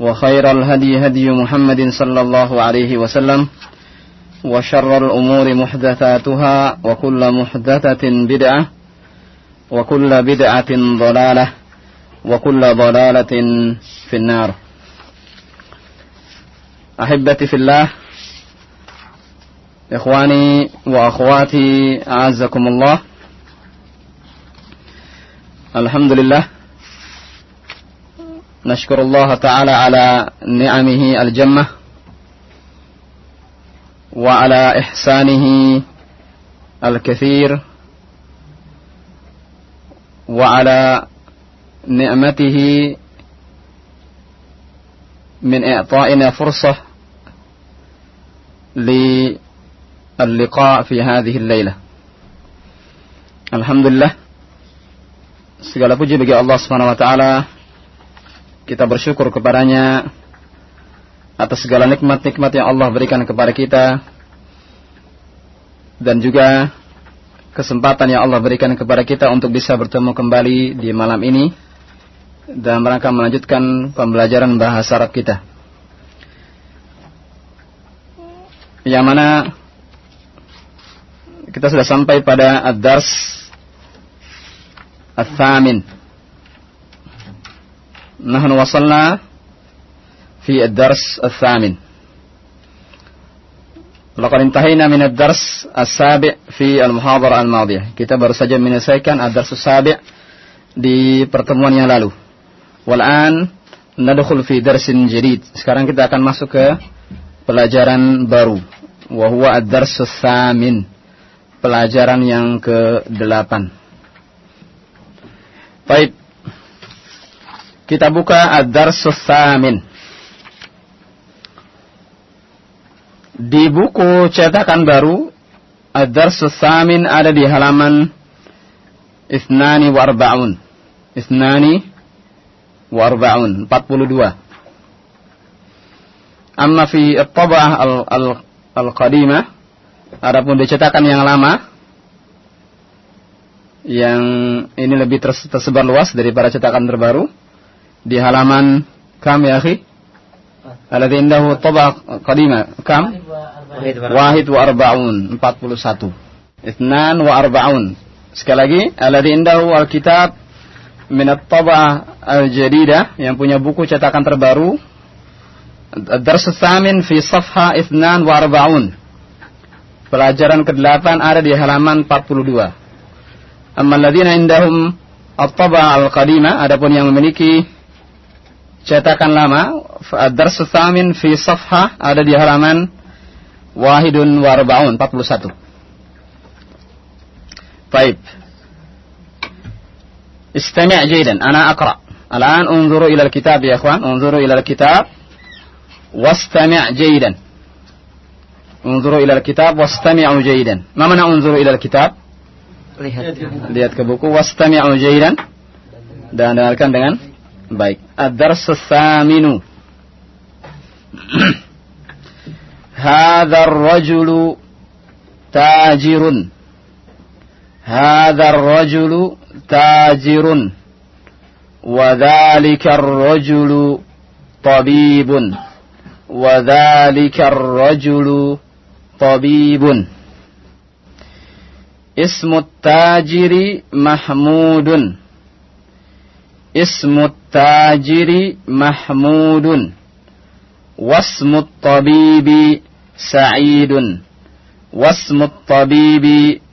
وخير الهدي هدي محمد صلى الله عليه وسلم وشر الأمور محدثاتها وكل محدثة بدعة وكل بدعة ضلالة وكل ضلالة في النار. أحبتي في الله إخواني وأخواتي أعزكم الله. الحمد لله. نشكر الله تعالى على نعمه الجمة وعلى إحسانه الكثير وعلى نعمته من إعطائنا فرصة للقاء في هذه الليلة. الحمد لله. segala puji bagi Allah Subhanahu wa taala kita bersyukur kepadanya atas segala nikmat-nikmat yang Allah berikan kepada kita dan juga kesempatan yang Allah berikan kepada kita untuk bisa bertemu kembali di malam ini dan rangka melanjutkan pembelajaran bahasa Arab kita. Yang mana kita sudah sampai pada ad-dars. نحن وصلنا في الدرس الثامن لقد انتهينا من الدرس السابع في المحاضرة الماضية kita baru saja menyelesaikan الدرس السابع di pertemuan yang lalu والآن ندخل في درس جديد sekarang kita akan masuk ke pelajaran baru وهو الدرس الثامن pelajaran yang ke-8 Baik. kita buka Ad-Darsus Samin. Di buku cetakan baru Ad-Darsus ada di halaman Isnani wa Arba'un. Isnani wa Arba'un. 42. Amma fi at-tab'ah al-qadimah adapun di cetakan yang lama yang ini lebih tersebar luas daripada cetakan terbaru di halaman kam ya akhi? Alladhi indahu tabaq qadima. Kam? Wahid wa arba'un. 41 ithnan wa arba'un. Sekali lagi alladhi indahu alkitab min at-tab'ah al-jadidah yang punya buku cetakan terbaru. Dars Tsamin fi safha ithnan wa arba'un. Pelajaran ke-8 ada di halaman 42 Amma alladzina indahum at-taba al-qadima adapun yang memiliki cetakan lama Ad-Darsu Thamin fi Safha ada di halaman Wahidun Warbaun 41 Baik. Istami' jaydan ana akra Al-an unzuru ila al-kitab ya ikhwan unzuru ila al-kitab wastami' jaydan Unzuru ila al-kitab wastami'u jaydan Ma mana unzuru ila al-kitab? Lihat. Ke buku wastami'u jaydan dan dengarkan dengan baik ad-dars tsaminu hadha ar-rajulu تاجر هذا الرجل تاجر وذلك الرجل طبيب وذلك الرجل طبيب اسم التاجر محمود اسم التاجر محمود واسم الطبيب سعيد واسم الطبيب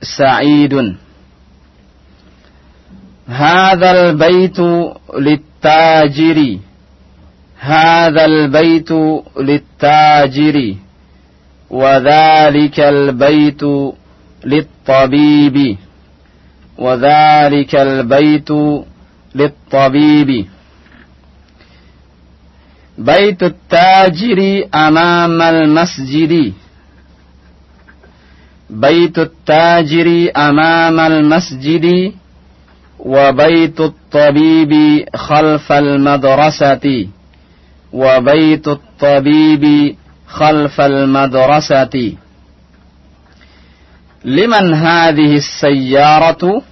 سعيد. هذا البيت للتاجر هذا البيت للتاجر وذلك البيت للطبيب وذلك البيت للطبيب. بيت التاجر أمام المسجد. بيت التاجر أمام المسجد وبيت الطبيب خلف المدرسة. وبيت الطبيب خلف المدرسة. لمن هذه السيارة؟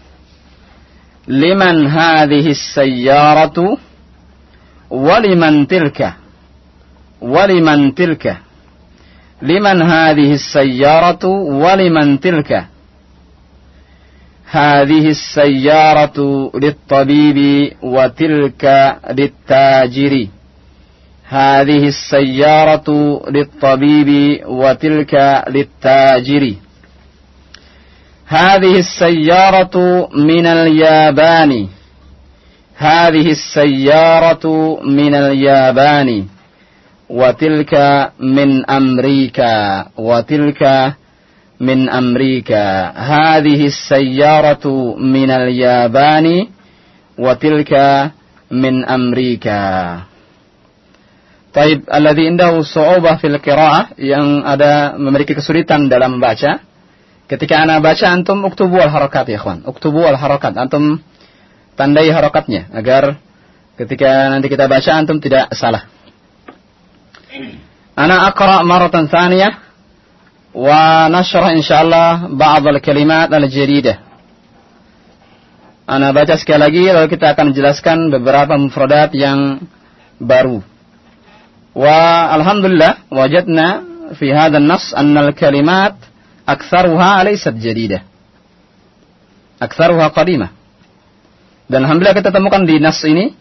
لمن هذه السيارة؟ ولمن تلك؟ ولمن تلك؟ لمن هذه السيارة ولمن تلك؟ هذه السيارة للطبيب وتلك للتاجر. هذه السيارة للطبيب وتلك للتاجر. هذه السيارة من اليابان. هذه السيارة من اليابان وتلك من أمريكا وتلك من أمريكا هذه السيارة من اليابان وتلك من أمريكا Taib alladhi indahu su'ubah fil qiraah yang ada memiliki kesulitan dalam membaca. Ketika ana baca antum uktubu al harakat ya ikhwan. Uktubu al harakat. Antum tandai harokatnya agar ketika nanti kita baca antum tidak salah. Ana akra maratan thaniyah wa nashrah insyaallah ba'd al-kalimat al-jadidah. Ana baca sekali lagi lalu kita akan jelaskan beberapa mufradat yang baru. Wa alhamdulillah wajadna fi hadha an-nas anna al-kalimat aktsaruha alaysat jadidah. Aktsaruha qadimah dan alhamdulillah kita temukan di nas ini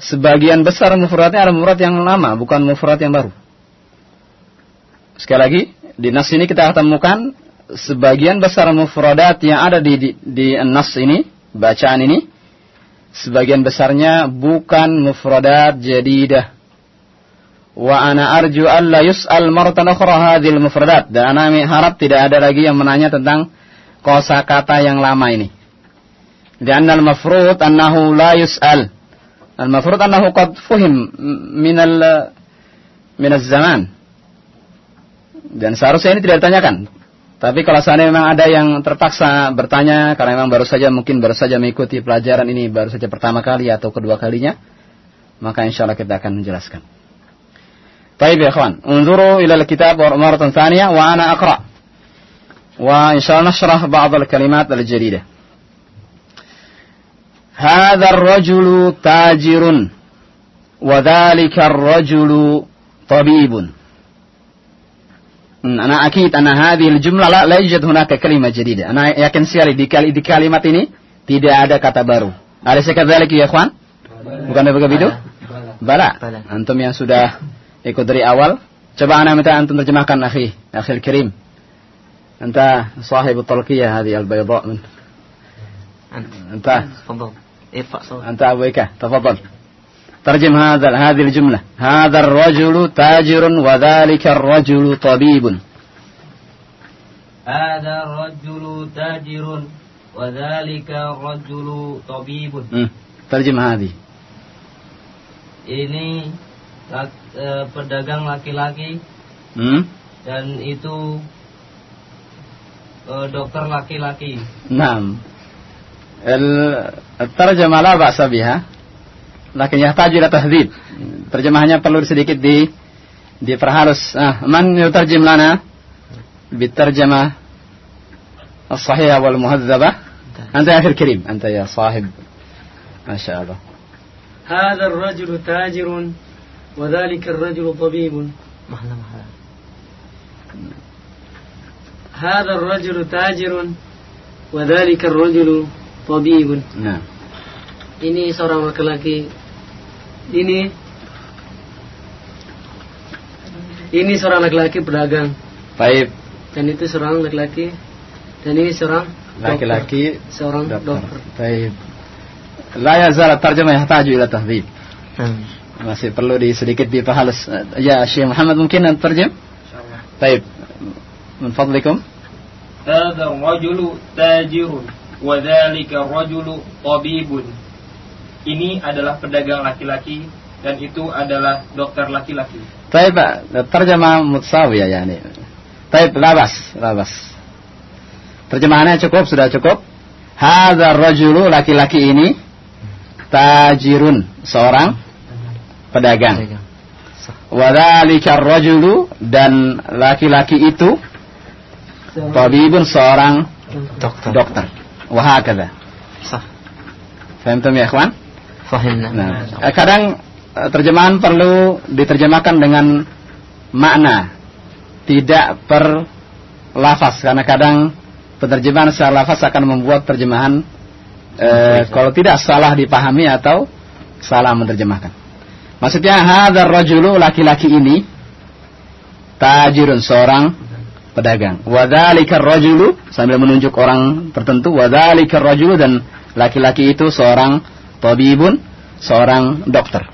sebagian besar mufradnya adalah mufrad yang lama bukan mufrad yang baru. Sekali lagi di nas ini kita temukan sebagian besar mufradat yang ada di, di, di nas ini bacaan ini sebagian besarnya bukan mufradat jadidah. Wa ana arju alla yus'al maratan ukhra hadhil mufradat. Dan ana harap tidak ada lagi yang menanya tentang kosakata yang lama ini. Dan al-mafrud annahu la yus'al. Al-mafrud annahu qad fuhim min al min zaman Dan seharusnya ini tidak ditanyakan. Tapi kalau seandainya memang ada yang terpaksa bertanya karena memang baru saja mungkin baru saja mengikuti pelajaran ini baru saja pertama kali atau kedua kalinya, maka insya Allah kita akan menjelaskan. طيب يا إخوان انظروا إلى الكتاب مرة ثانية وأنا أقرأ وإن شاء الله نشرح بعض الكلمات الجديدة هذا الرجل تاجر وذلك الرجل طبيب أنا أكيد أن هذه الجملة لا, لا يوجد هناك كلمة جديدة أنا yakin sekali di, di kalimat ini tidak ada kata baru أليس كذلك يا إخوان bukan begitu bala antum yang sudah ikut dari awal. Coba ana minta antum terjemahkan akhi, akhi al-karim. Anta sahib al-talqiyah hadhihi al-bayda min. Anta. تفضل. ارفع صوتك. أنت أبويك تفضل. ترجم هذا هذه الجملة هذا الرجل تاجر وذلك الرجل طبيب هذا الرجل تاجر وذلك الرجل طبيب ترجم هذه ini laki, eh, pedagang laki-laki hmm? dan itu eh, dokter laki-laki. Naam. الترجمة لا بأس بها لكن يحتاج إلى تهذيب terjemahannya perlu sedikit di diperhalus ah man yutarjim lana بالترجمة الصحيحة والمهذبة أنت يا أخي الكريم أنت يا صاحب ما شاء الله هذا الرجل تاجر وذلك الرجل طبيب محلى محلى هذا الرجل تاجر وذلك الرجل طبيب نعم ini seorang laki-laki ini ini seorang laki-laki pedagang طيب dan itu seorang laki-laki dan ini seorang laki-laki dokter. seorang dokter. dokter. طيب لا يزال الترجمة يحتاج إلى تهذيب نعم masih perlu di sedikit diperhalus ya Syekh Muhammad mungkin terjem طيب من فضلكم هذا الرجل تاجر Wadhalika rajulu tabibun. Ini adalah pedagang laki-laki dan itu adalah dokter laki-laki. Baik, Pak. Terjemah mutsawiyah yani. Baik, labas, labas. Terjemahannya cukup, sudah cukup. Hadza rajulu laki-laki ini tajirun, seorang pedagang. pedagang. Wadhalika rajulu dan laki-laki itu tabibun seorang dokter. dokter. Sah. Fahimtum ya ikhwan? Fahimna. Nah, eh, kadang eh, terjemahan perlu diterjemahkan dengan makna, tidak per lafaz karena kadang penerjemahan secara lafaz akan membuat terjemahan eh, kalau tidak salah dipahami atau salah menerjemahkan. Maksudnya hadzal rajulu laki-laki ini tajirun seorang pedagang. Wadzalika rajulu sambil menunjuk orang tertentu wadzalika rajulu dan laki-laki itu seorang tabibun, seorang dokter.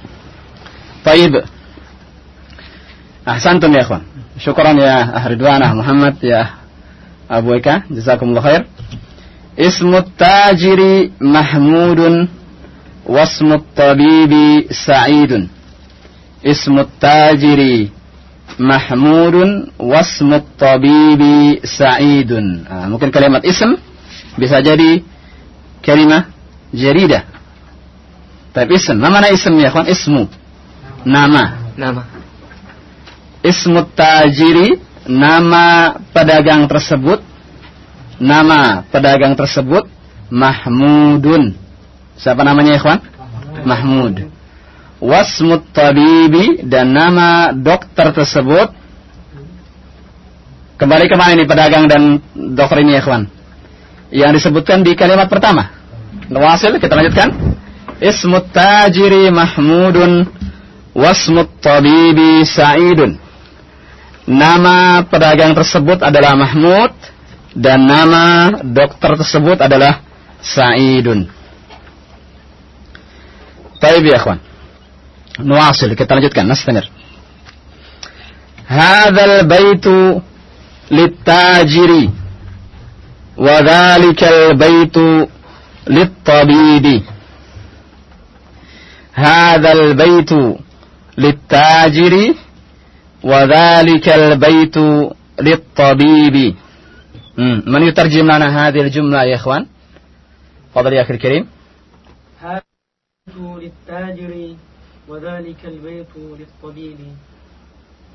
Taib. Ahsantum ya ikhwan. Syukran ya Ahridwanah Muhammad ya Abu Eka. Jazakumullah khair. Ismu tajiri Mahmudun wasmu tabibi Sa'idun. Ismu tajiri Mahmudun wasmu tabibi Sa'idun. Ah, mungkin kalimat ism bisa jadi kalimat jaridah. Tapi ism, ma mana ism ya kawan? Ismu. Nama. Nama. Ismu tajiri, nama pedagang tersebut. Nama pedagang tersebut Mahmudun. Siapa namanya ikhwan? Mahmud. Wasmut tabibi dan nama dokter tersebut Kembali ke mana ini pedagang dan dokter ini ya ikhwan? Yang disebutkan di kalimat pertama. Nawasil kita lanjutkan. Ismut tajiri Mahmudun wasmut tabibi Sa'idun. Nama pedagang tersebut adalah Mahmud dan nama dokter tersebut adalah Sa'idun. Baik ya ikhwan. نواصل. kita lanjutkan نستمر. هذا البيت للتاجر وذلك البيت للطبيب. هذا البيت للتاجر وذلك البيت للطبيب. من يترجم لنا هذه الجملة يا إخوان؟ تفضل يا أخي الكريم. هذا البيت للتاجر وذلك البيت للطبيب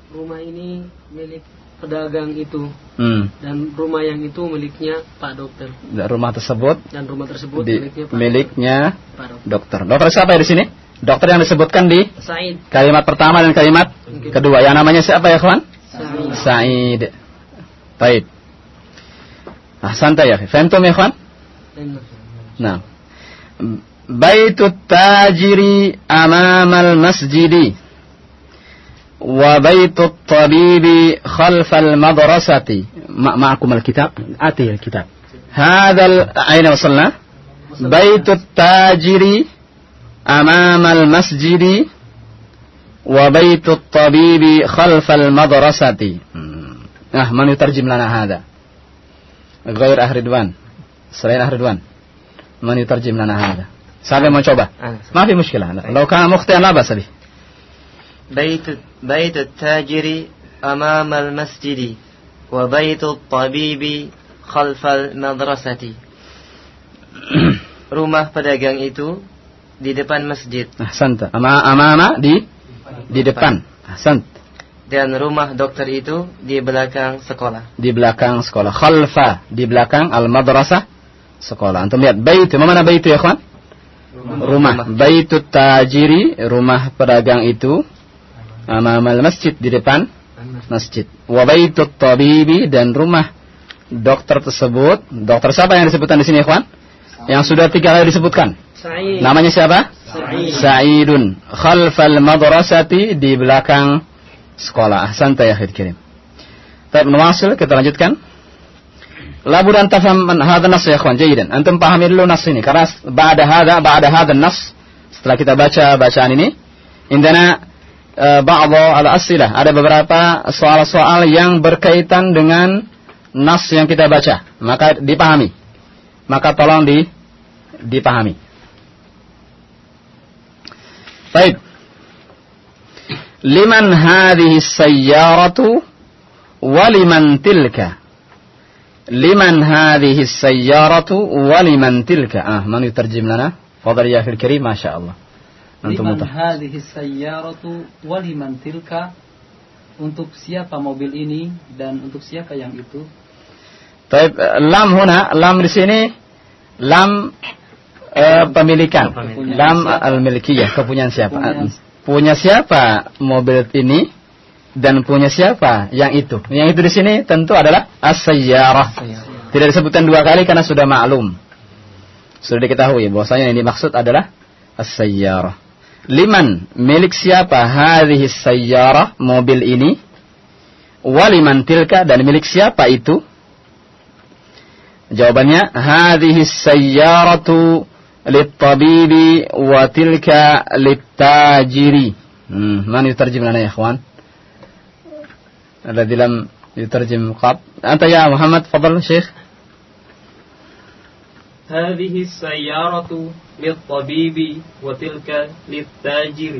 rumah ini milik pedagang itu hmm. dan rumah yang itu miliknya Pak Dokter Dan rumah tersebut dan rumah tersebut di, miliknya Pak miliknya Pak Dokter. dokter dokter siapa ya di sini dokter yang disebutkan di Said kalimat pertama dan kalimat kedua yang namanya siapa ya kawan Said Said Baik Ahsanta ya Fahimtum ya kawan dan Nah baitut tajiri amamal masjidi. Wa baitut tabibi khalfal madrasati. Ma ma'akum alkitab? Ati alkitab. Hadzal aina wasalna baitut tajiri amamal masjidi. Wa baitut tabibi khalfal madrasati. Nah man yutarjim lana hadha? Ghair ahridwan selain ahridwan man yutarjim lana hadha? هذا Siapa yang mau coba? Ana. ما في مشكلة لو كان مخطئا لا بأس به بيت بيت التاجر أمام المسجد وبيت الطبيب خلف المدرسة Rumah pedagang itu di depan masjid. Ahsanta. Ama amama di di depan. Ahsant. dan rumah dokter itu di belakang sekolah. Di belakang sekolah. Khalfa di belakang al-madrasah sekolah. Antum lihat bait, mana bait ya, kawan? Rumah. Baitut tajiri, rumah pedagang itu amamal masjid di depan masjid. Wa baitut tabibi dan rumah dokter tersebut. Dokter siapa yang disebutkan di sini, kawan? Yang sudah tiga kali disebutkan. Sa'id. Namanya siapa? Sa'id. Sa'idun khalfal madrasati di belakang sekolah. Ahsanta ya akhir kirim. Menawasil kita lanjutkan. Labud an tafham man hadha nas ya ikhwan jayidan. Antum pahami dulu nas ini karena ba'da hadha ba'da hadha nas setelah kita baca bacaan ini indana uh, ba'dha al-as'ilah ada beberapa soal-soal yang berkaitan dengan nas yang kita baca maka dipahami maka tolong di dipahami Baik. Liman hadhihi sayyaratu wa liman tilka? Liman hadhihi sayyaratu wa liman tilka? Ah, man yutarjim lana? Fadal ya akhil karim, Masya Allah. Antum Liman hadhihi sayyaratu waliman tilka untuk siapa mobil ini dan untuk siapa yang itu Baik, lam huna, lam di sini lam eh, pemilikan. Lam al-milkiyah, kepunyaan siapa? Punya siapa mobil ini dan punya siapa yang itu? Yang itu di sini tentu adalah as-sayyarah. Tidak disebutkan dua kali karena sudah maklum. Sudah diketahui bahwasanya yang dimaksud adalah as-sayyarah. Liman milik siapa hadhihi sayyarah mobil ini? Waliman tilka dan milik siapa itu? Jawabannya hadhihi sayyaratu wa tilka littajiri. Hmm, man yutarjim lana ya ikhwan? Alladhi lam yutarjim qab. Anta ya Muhammad, fadal Syekh. هذه السيارة للطبيب وتلك للتاجر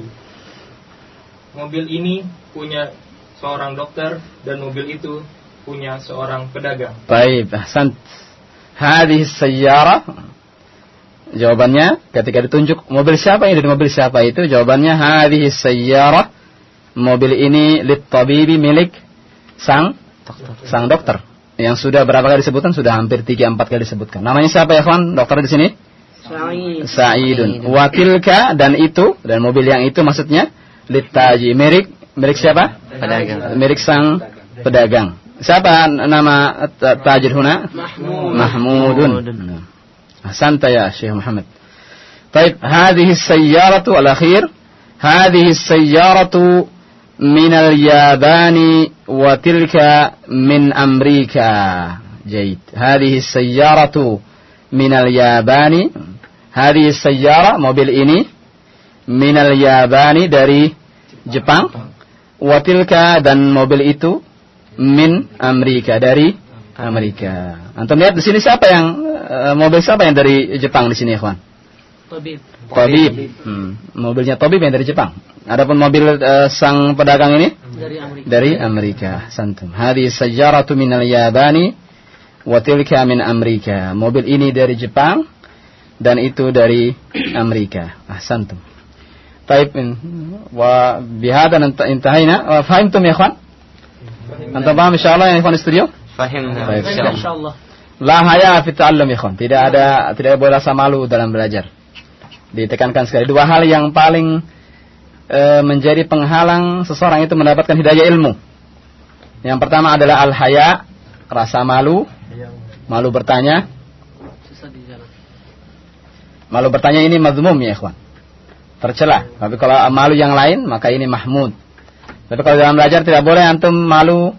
Mobil ini punya seorang dokter dan mobil itu punya seorang pedagang. Baik, ahsant. Hadhihi sayyara Jawabannya ketika ditunjuk mobil siapa ini dan mobil siapa itu jawabannya hadhihi sayyara mobil ini lit tabibi milik sang dokter. sang dokter yang sudah berapa kali disebutkan sudah hampir 3 4 kali disebutkan. Namanya siapa ya, Khan Dokter di sini? Saidun Sa'idun. Watilka dan itu dan mobil yang itu maksudnya litaji merik merik siapa? Pedagang. Milik sang pedagang. Siapa nama tajir huna? Mahmud. Mahmudun. Hasan nah, ya Syekh Muhammad. Baik, hadhihi as-sayyaratu al-akhir. Hadhihi as-sayyaratu السيارة من اليابان وتلك من أمريكا جيد هذه السيارة من اليابان هذه السيارة mobil ini من اليابان dari Jepang watilka dan mobil itu min Amerika dari Amerika. Antum lihat di sini siapa yang eh, mobil siapa yang dari Jepang di sini, kawan? Tobib. Tabib. Hmm. Mobilnya Tobib yang dari Jepang. Adapun mobil uh, sang pedagang ini dari Amerika. Dari Amerika. Santum. Hadi sajaratu minal Yabani wa tilka min Amerika. Mobil ini dari Jepang dan itu dari Amerika. Ah, santum. Taib hmm. wa bihada intahaina. Fahimtum ya ikhwan? Antum paham insyaallah ya ikhwan studio? Fahim. Fahim insyaallah. La haya fi ta'allum ya ikhwan. Tidak ada tidak boleh rasa malu dalam belajar. Ditekankan sekali dua hal yang paling e, menjadi penghalang seseorang itu mendapatkan hidayah ilmu. Yang pertama adalah al haya, rasa malu, malu bertanya. Malu bertanya ini mazmum ya ikhwan. Tercela. Tapi kalau malu yang lain maka ini mahmud. Tapi kalau dalam belajar tidak boleh antum malu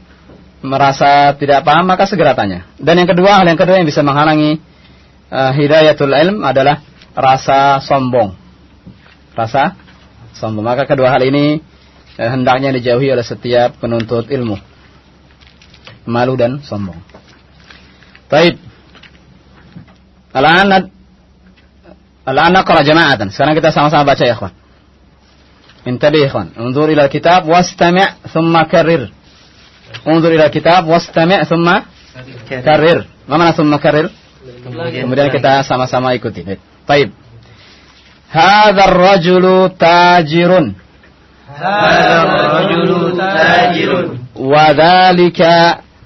merasa tidak paham maka segera tanya. Dan yang kedua, hal yang kedua yang bisa menghalangi uh, hidayatul ilm adalah rasa sombong. Rasa sombong. Maka kedua hal ini eh, hendaknya dijauhi oleh setiap penuntut ilmu. Malu dan sombong. Baik. Al-an Al-an naqra jama'atan. Sekarang kita sama-sama baca ya, ikhwan. Intabi ya, ikhwan. Unzur ila kitab wastami' thumma karrir. Unzur ila kitab wastami' thumma karrir. Ma mana thumma karrir? Kemudian kita sama-sama ikuti. Baik. Baik. Hadzal rajulu tajirun. هذا الرجل تاجر. وذلك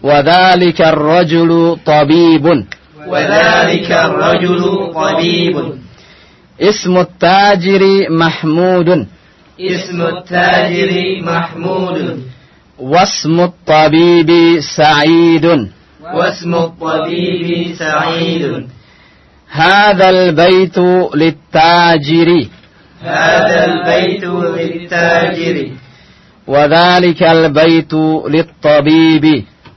وذلك الرجل طبيب. وذلك الرجل طبيب. اسم التاجر محمود. اسم التاجر محمود. واسم الطبيب سعيد. واسم الطبيب سعيد. هذا البيت للتاجر هذا البيت للتاجر وذلك البيت للطبيب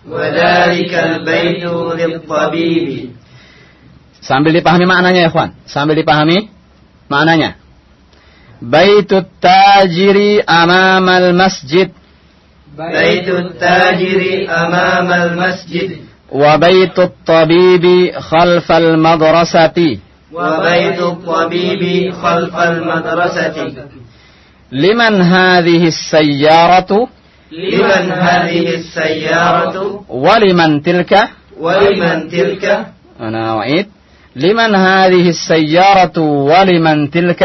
وذلك البيت للطبيب Sambil dipahami maknanya ya, kawan. Sambil dipahami maknanya. Baitut tajiri amamal masjid بيت التاجر أمام المسجد وبيت الطبيب خلف المدرسة. وبيت الطبيب خلف المدرسة. لمن هذه السيارة؟ لمن هذه السيارة؟ ولمن تلك؟ ولمن تلك؟ أنا أعيد. لمن هذه السيارة ولمن تلك؟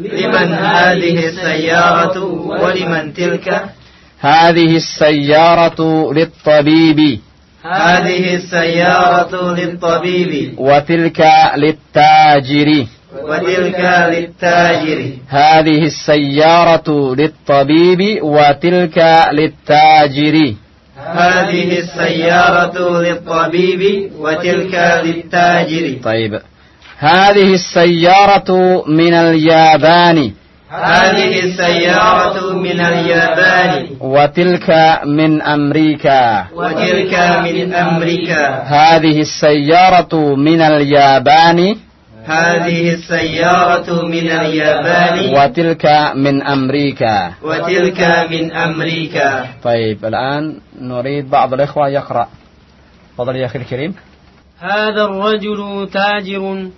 لمن هذه السيارة ولمن تلك؟ هذه السيارة للطبيب. هذه السيارة للطبيب. وتلك للتاجر. وتلك للتاجر. هذه السيارة للطبيب وتلك للتاجر. هذه السيارة للطبيب وتلك للتاجر. طيب. هذه السيارة من اليابان. هذه السيارة من اليابان. وتلك من أمريكا. وتلك من أمريكا. هذه السيارة من اليابان. هذه السيارة من اليابان. وتلك من أمريكا. وتلك من أمريكا. طيب الآن نريد بعض الإخوة يقرأ. تفضل يا أخي الكريم. هذا الرجل تاجر.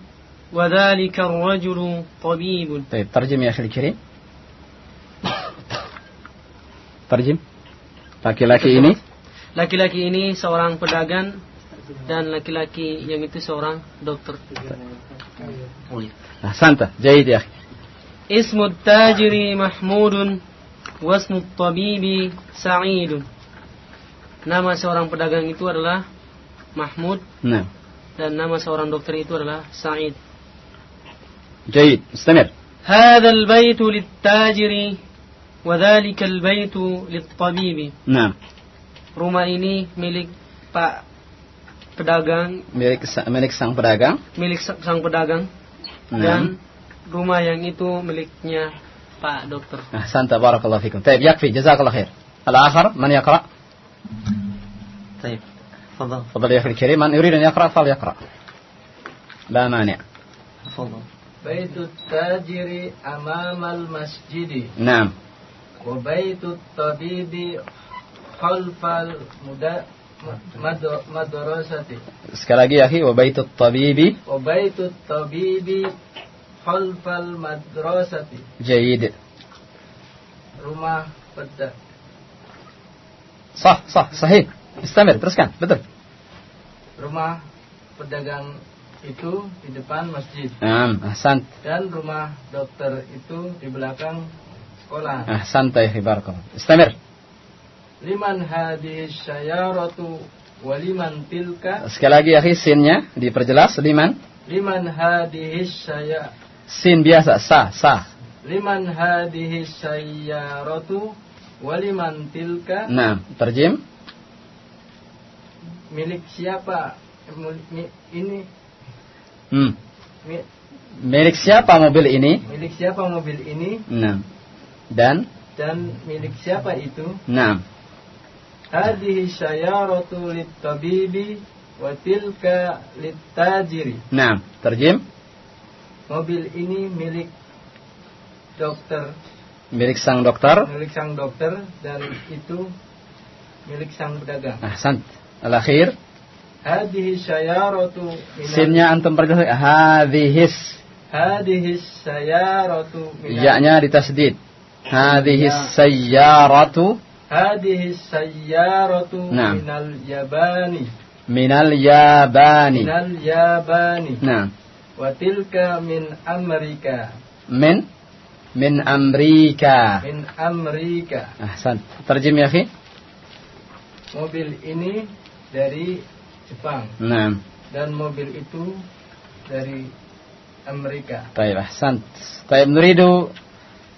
وذلك الرجل طبيب طيب ترجم يا أخي الكريم ترجم laki-laki ini Laki-laki ini seorang pedagang dan laki-laki yang itu seorang dokter. أحسنت جيد يا أخي اسم التاجر محمود واسم الطبيب سعيد. Nama seorang pedagang itu adalah Mahmud نعم dan nama seorang dokter itu adalah Sa'id. جيد استمر هذا البيت للتاجر وذلك البيت للطبيب. نعم Rumah ini milik Pak pedagang, milik sa- milik sang pedagang milik sa- sang pedagang نعم dan rumah yang itu miliknya Pak dokter. أحسنت بارك الله فيكم طيب يكفي جزاك الله خير الآخر من يقرأ طيب تفضل تفضل يا أخي الكريم من يريد أن يقرأ فليقرأ لا مانع تفضل baitut tajiri amamal masjidi. Naam. Wa baitut tabibi khalfal muda madrasati. Sekali lagi ya, wa baitut tabibi. Wa baitut tabibi khalfal madrasati. Jayid. Rumah peda. Sah, sah, sahih. Istamir, teruskan. Betul. Rumah pedagang itu di depan masjid. Um, Hasan. Dan rumah dokter itu di belakang sekolah. Ah, santai ibarakum. Istamir. Liman hadhihi syayaratu wa liman tilka? Sekali lagi akhi sinnya diperjelas liman. Liman hadhihi saya Sin biasa sa sa. Liman hadhihi syayaratu wa liman tilka? Nah, terjem. Milik siapa? Ini Hmm. Milik siapa mobil ini? Milik siapa mobil ini? Nah. Dan? Dan milik siapa itu? Nah. Hadhihi syayaratu littabibi wa tilka littajiri. Nah, terjem. Mobil ini milik dokter. Milik sang dokter? Milik sang dokter dan itu milik sang pedagang. Ahsan. Al-akhir. Hadhihi sayaratu Sinnya antum perjelas Hadhihis Hadhihis sayaratu Ya-nya ditasdid Hadhihis ya. sayaratu Hadhihis sayaratu nah. minal yabani. Minal yabani. Minal yabani. Nah. Watilka min Amerika Min? Min Amerika Min Amerika Ahsan. Terjem ya Fi. Mobil ini dari Jepang نعم dan mobil itu dari Amerika. طيب أحسنت طيب نريد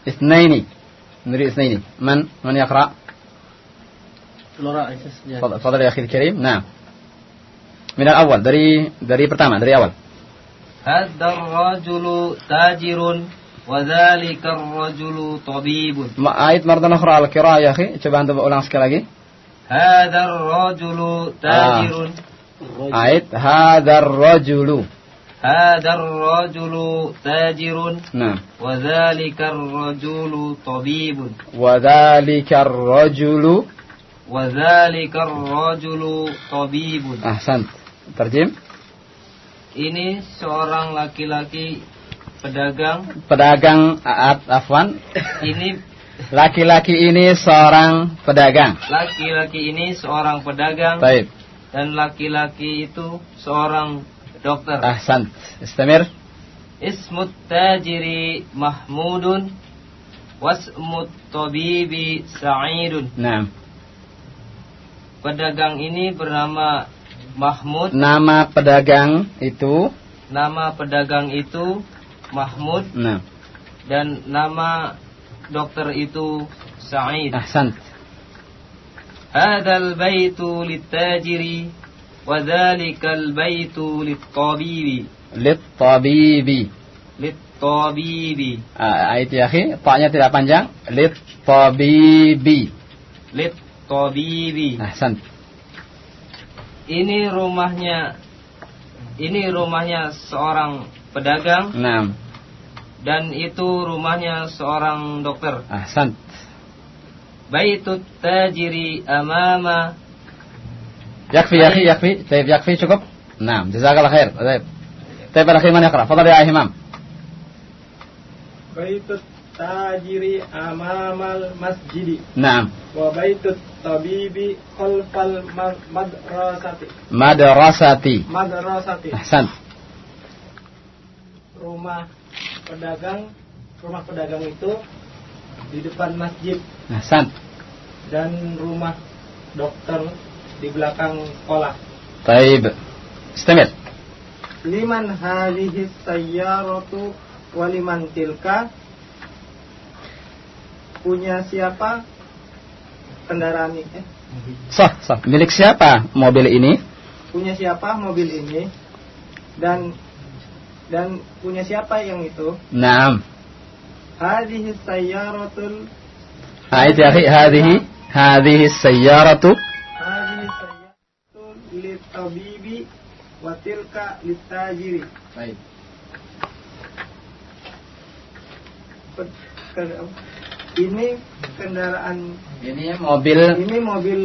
اثنين نريد اثنين من من يقرأ Lora Isis ya. تفضل تفضل يا أخي الكريم نعم من الأول dari dari pertama dari awal هذا الرجل تاجر وذلك الرجل طبيب. Ma- أعيد مرة أخرى على القراءة يا أخي coba anda ulang sekali lagi هذا الرجل تاجر Ait hadar rajulu. Hadar rajulu tajirun. Nah. Wa dzalikar rajulu tabibun. Wa dzalikar rajulu wa dzalikar rajulu tabibun. Ahsan. Terjem. Ini seorang laki-laki pedagang. Pedagang afwan. Ini Laki-laki ini seorang pedagang. Laki-laki ini seorang pedagang. Baik dan laki-laki itu seorang dokter. Ahsan. Istamir. Ismut tajiri Mahmudun wasmut tabibi Sa'idun. Naam. Pedagang ini bernama Mahmud. Nama pedagang itu nama pedagang itu Mahmud. Naam. Dan nama dokter itu Sa'id. Ahsan. Hadal baitu litajiri wa dzalikal baitu litabibi litabibi litabibi Ah, ayat ya, akhir paknya tidak panjang. litabibi litabibi Littabibi. Ahsan. Ini rumahnya ini rumahnya seorang pedagang. nah Dan itu rumahnya seorang dokter. ah san baitut tajiri amama يكفي يا أخي يكفي طيب يكفي شكرا نعم جزاك الله خير طيب طيب الأخي من يقرأ فضل يا إمام Baitut tajiri amamal masjidi نعم wa baitut tabibi khalfal ma- madrasati مدرستي madrasati أحسنت rumah pedagang rumah pedagang itu di depan masjid. Nah, San. Dan rumah dokter di belakang sekolah. Taib. Istimewa. Liman hadhihi saya wa liman tilka? Punya siapa kendaraan ini? Eh? Sah, sah. Milik siapa mobil ini? Punya siapa mobil ini? Dan dan punya siapa yang itu? Naam. نعم hadhihi sayyaratul أعيد يا أخي هذه هذه السيارة hadhihi sayyaratul litabibi wa tilka litajiri طيب Pe- ke- ini kendaraan ini mobil ini mobil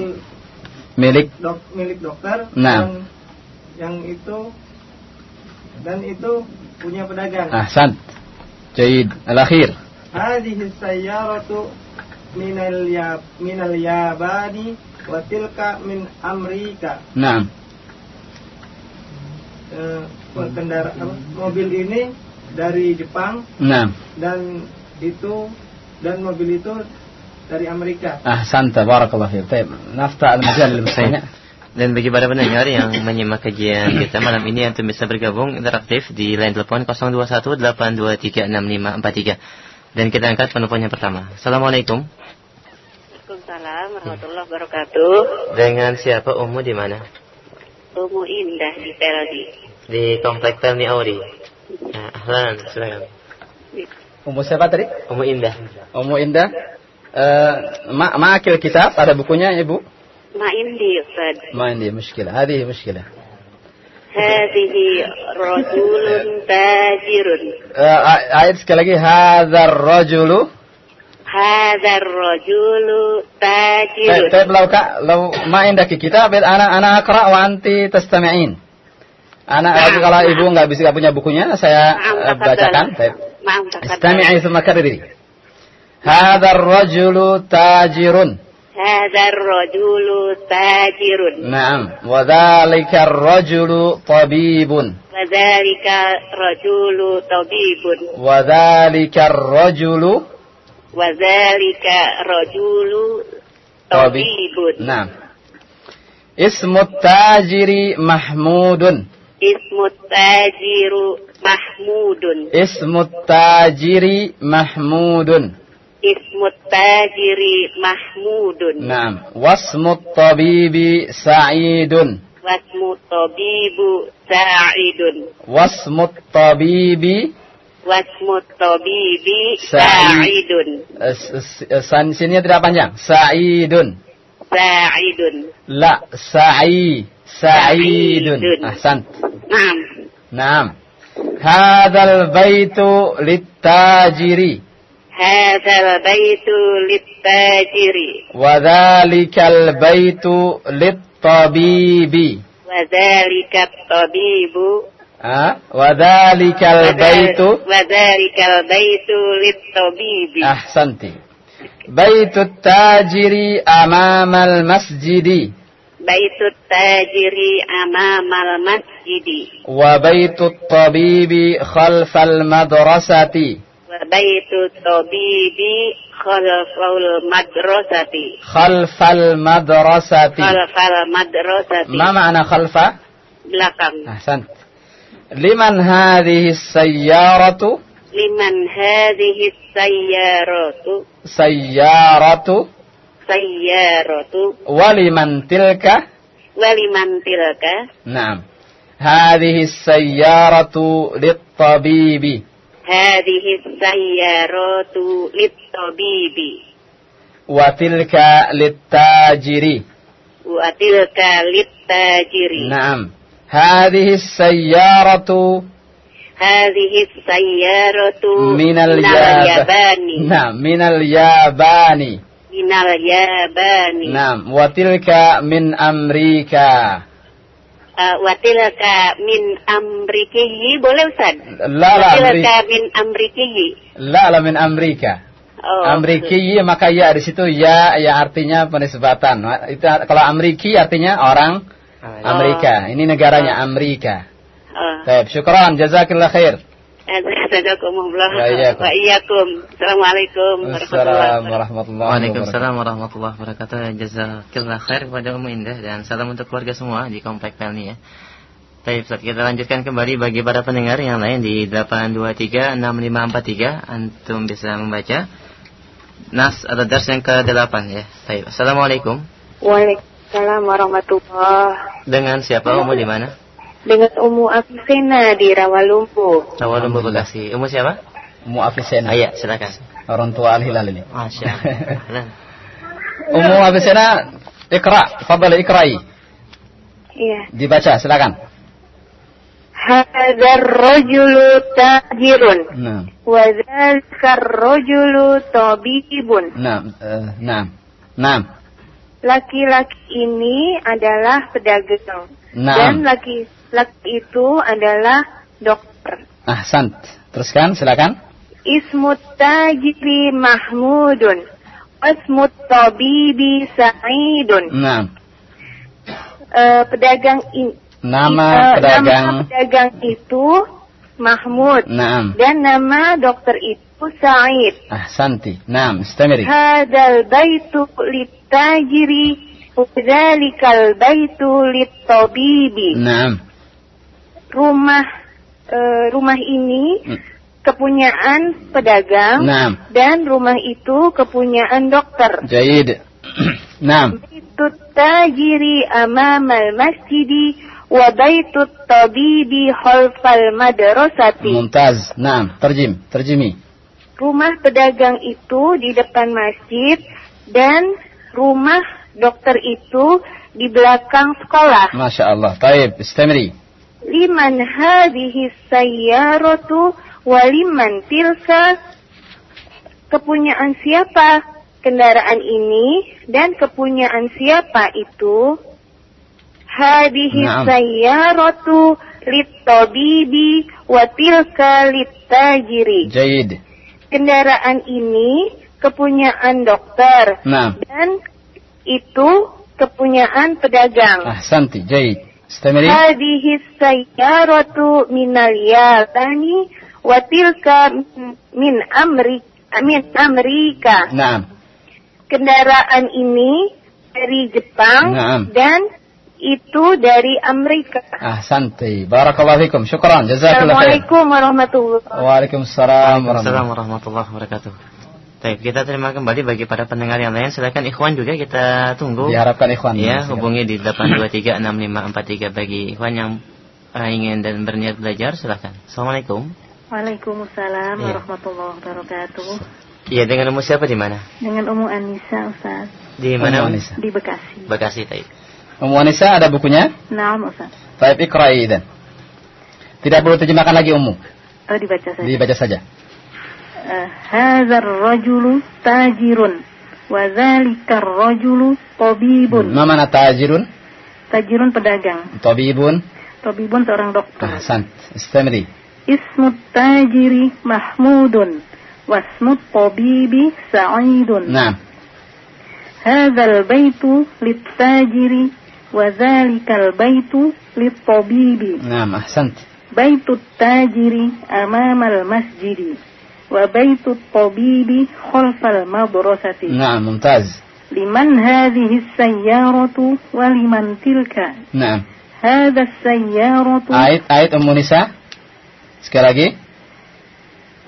milik dok, milik dokter Nah. yang yang itu dan itu punya pedagang أحسنت جيد الأخير hadhihi sayyaratu minal ya minal yabani wa tilka min Amerika نعم Eh, kendara apa, mobil ini dari Jepang نعم dan itu dan mobil itu dari Amerika أحسنت بارك الله فيك طيب نفتح المجال للمستمع Dan bagi para pendengar yang menyimak kajian kita malam ini Antum bisa bergabung interaktif di line telepon 0218236543 Dan kita angkat penelpon yang pertama. Assalamualaikum. Waalaikumsalam warahmatullahi wabarakatuh. Dengan siapa? Umu di mana? Umu Indah di Peldi. Di komplek Pelni Auri. Nah, Ahlan, silakan. Ummu siapa tadi? Umu Indah. Ummu Indah. Eh, ma ma'akil kitab ada bukunya ibu Ma indi Ustaz. ما عندي مشكلة هذه مشكلة Hadhihi rajulun tajirun. آه، أعيد sekali lagi هذا الرجل Hadha rajulu طيب, tajirun. طيب لو ك... لو ما عندك كتاب أنا أنا أقرأ وأنت تستمعين أنا نعم، kalau نعم. ibu nggak bisa nggak punya bukunya saya Naam, eh, tafadhal. bacakan طيب Maaf tafadhal. استمعي ثم كرري هذا الرجل تاجر هذا الرجل تاجر نعم وذلك الرجل طبيب وذلك رجل طبيب وذلك الرجل وذلك رجل طبيب نعم اسم التاجر محمود اسم التاجر محمود اسم التاجر محمود Ismut tajiri Mahmudun. Naam. Wasmut tabibi Sa'idun. Wasmut tabibu Sa'idun. Wasmut tabibi Wasmut tabibi Sa'idun. Eh, san sini tidak panjang. Sa'idun. Sa'idun. La sa'i Sa'idun. Ahsan. Naam. Naam. Hadzal baitu litajiri. هذا البيت للتاجر. وذلك البيت للطبيب. وذلك الطبيب. أه؟ وذلك البيت. وذلك البيت للطبيب. أحسنت. بيت التاجر أمام المسجد. بيت التاجر أمام المسجد. وبيت الطبيب خلف المدرسة. وبيت الطبيب خلف المدرسة خلف المدرسة خلف المدرسة ما معنى خلف؟ لقم أحسنت لمن هذه السيارة؟ لمن هذه السيارة؟ سيارة سيارة ولمن تلك؟ ولمن تلك؟ نعم هذه السيارة للطبيب هذه السيارات للطبيب Wa tilka littajiri. وتلك للتاجر Naam. Hadhihi sayyaratu هذه السيارة minal من yab- اليابان Naam, minal yabani. من اليابان Naam, wa tilka min Uh, watilaka min amrikihi boleh Ustaz? La la watilaka amri... min amrikihi. La la min amrika. Oh, amriki maka ya di situ ya ya artinya penisbatan. Itu kalau amriki artinya orang ah, ya. Amerika. Ini negaranya ah. Amerika. Oh. Baik, syukran jazakillah khair. Wa iyyakum. Assalamualaikum warahmatullahi Assalamualaikum wabarakatuh. warahmatullahi Waalaikumsalam warahmatullahi wabarakatuh. Jazakillah khair kepada Ummu Indah dan salam untuk keluarga semua di Komplek Pelni ya. Baik, kita lanjutkan kembali bagi para pendengar yang lain di 8236543. Antum bisa membaca Nas atau dars yang ke-8 ya. Baik, Assalamualaikum. Waalaikumsalam warahmatullah. Dengan siapa Ummu di mana? Dengan Umu Afisena di Rawalumbu. Rawalumbu Bekasi. Ummu siapa? Ummu Afisena. Ah, iya, silakan. Orang tua Al-Hilal ini. Masya Allah. Ummu Afisena, ikra, fadal ikrai. Iya. Dibaca, silakan. Hadzal rajulu tajirun Nah, wa dzakar rajulu tabibun. nah, eh, nah, nah, Laki-laki ini adalah pedagang dan nah. Laki-laki itu adalah dokter. Ahsan. Teruskan, silakan. Ismut tajiri Mahmudun. Wasmut tabibi Sa'idun. Nah, Eh, pedagang ini nama Eh, pedagang. Nama pedagang itu Mahmud Naam. dan nama dokter itu Said. Ahsanti. Naam, istamiri. Hadal baitu litajiri Udzalikal baitu litabibi. Naam. Rumah eh, rumah ini Hmm. kepunyaan pedagang Naam. dan rumah itu kepunyaan dokter. Jayid. Naam. Baitu tajiri amamal masjidi wa baitu tabibi khalfal madrasati. Mumtaz. Naam. Terjim. Terjimi. Rumah pedagang itu di depan masjid dan rumah dokter itu di belakang sekolah. Masya Allah. Taib. Istamiri liman hadhihi sayyaratu waliman tilka kepunyaan siapa kendaraan ini? Dan kepunyaan siapa itu? Hadhihi sayyaratu litabibi wa tilka litajiri Jayid. kendaraan ini kepunyaan dokter. Nah. dan itu kepunyaan pedagang. Ah, santi jayid استمري هذه السيارة من اليابان وتلك من أمريكا من أمريكا نعم kendaraan ini dari Jepang Naam. dan itu dari Amerika. أحسنت بارك الله فيكم شكرا جزاك الله خير Assalamualaikum warahmatullahi wabarakatuh. وعليكم السلام ورحمة الله Assalamualaikum warahmatullahi wabarakatuh. Baik, kita terima kembali bagi para pendengar yang lain. Silakan ikhwan juga kita tunggu. diharapkan ikhwan Ya, hubungi di 8236543 bagi ikhwan yang eh, ingin dan berniat belajar. Silakan. Assalamualaikum. Waalaikumsalam Iya. warahmatullahi wabarakatuh. Iya, dengan umur siapa di mana? Dengan Umu Anissa Ustaz Di mana? Ummu Anissa. di Bekasi. Bekasi, Taib. Ummu Anissa ada bukunya Naam Ustaz. Taib ikrai dan tidak perlu terjemahkan lagi ummu Oh dibaca saja. dibaca saja hadzal rajulu tajirun wa dzalikar rajulu tabibun. Ma mana tajirun? Tajirun pedagang. Tabibun? Tabibun seorang dokter. Ahsan. Istamri. Ismu tajiri Mahmudun wasmu tabibi Sa'idun. Naam. Hadzal baitu litajiri wa dzalikal baitu litabibi. Naam, ahsant. Baitu tajiri amamal masjidi. وبيت الطبيب خلف المدرسة نعم ممتاز لمن هذه السيارة ولمن تلك نعم هذا السيارة ayat ayat Ummu Nisa sekali lagi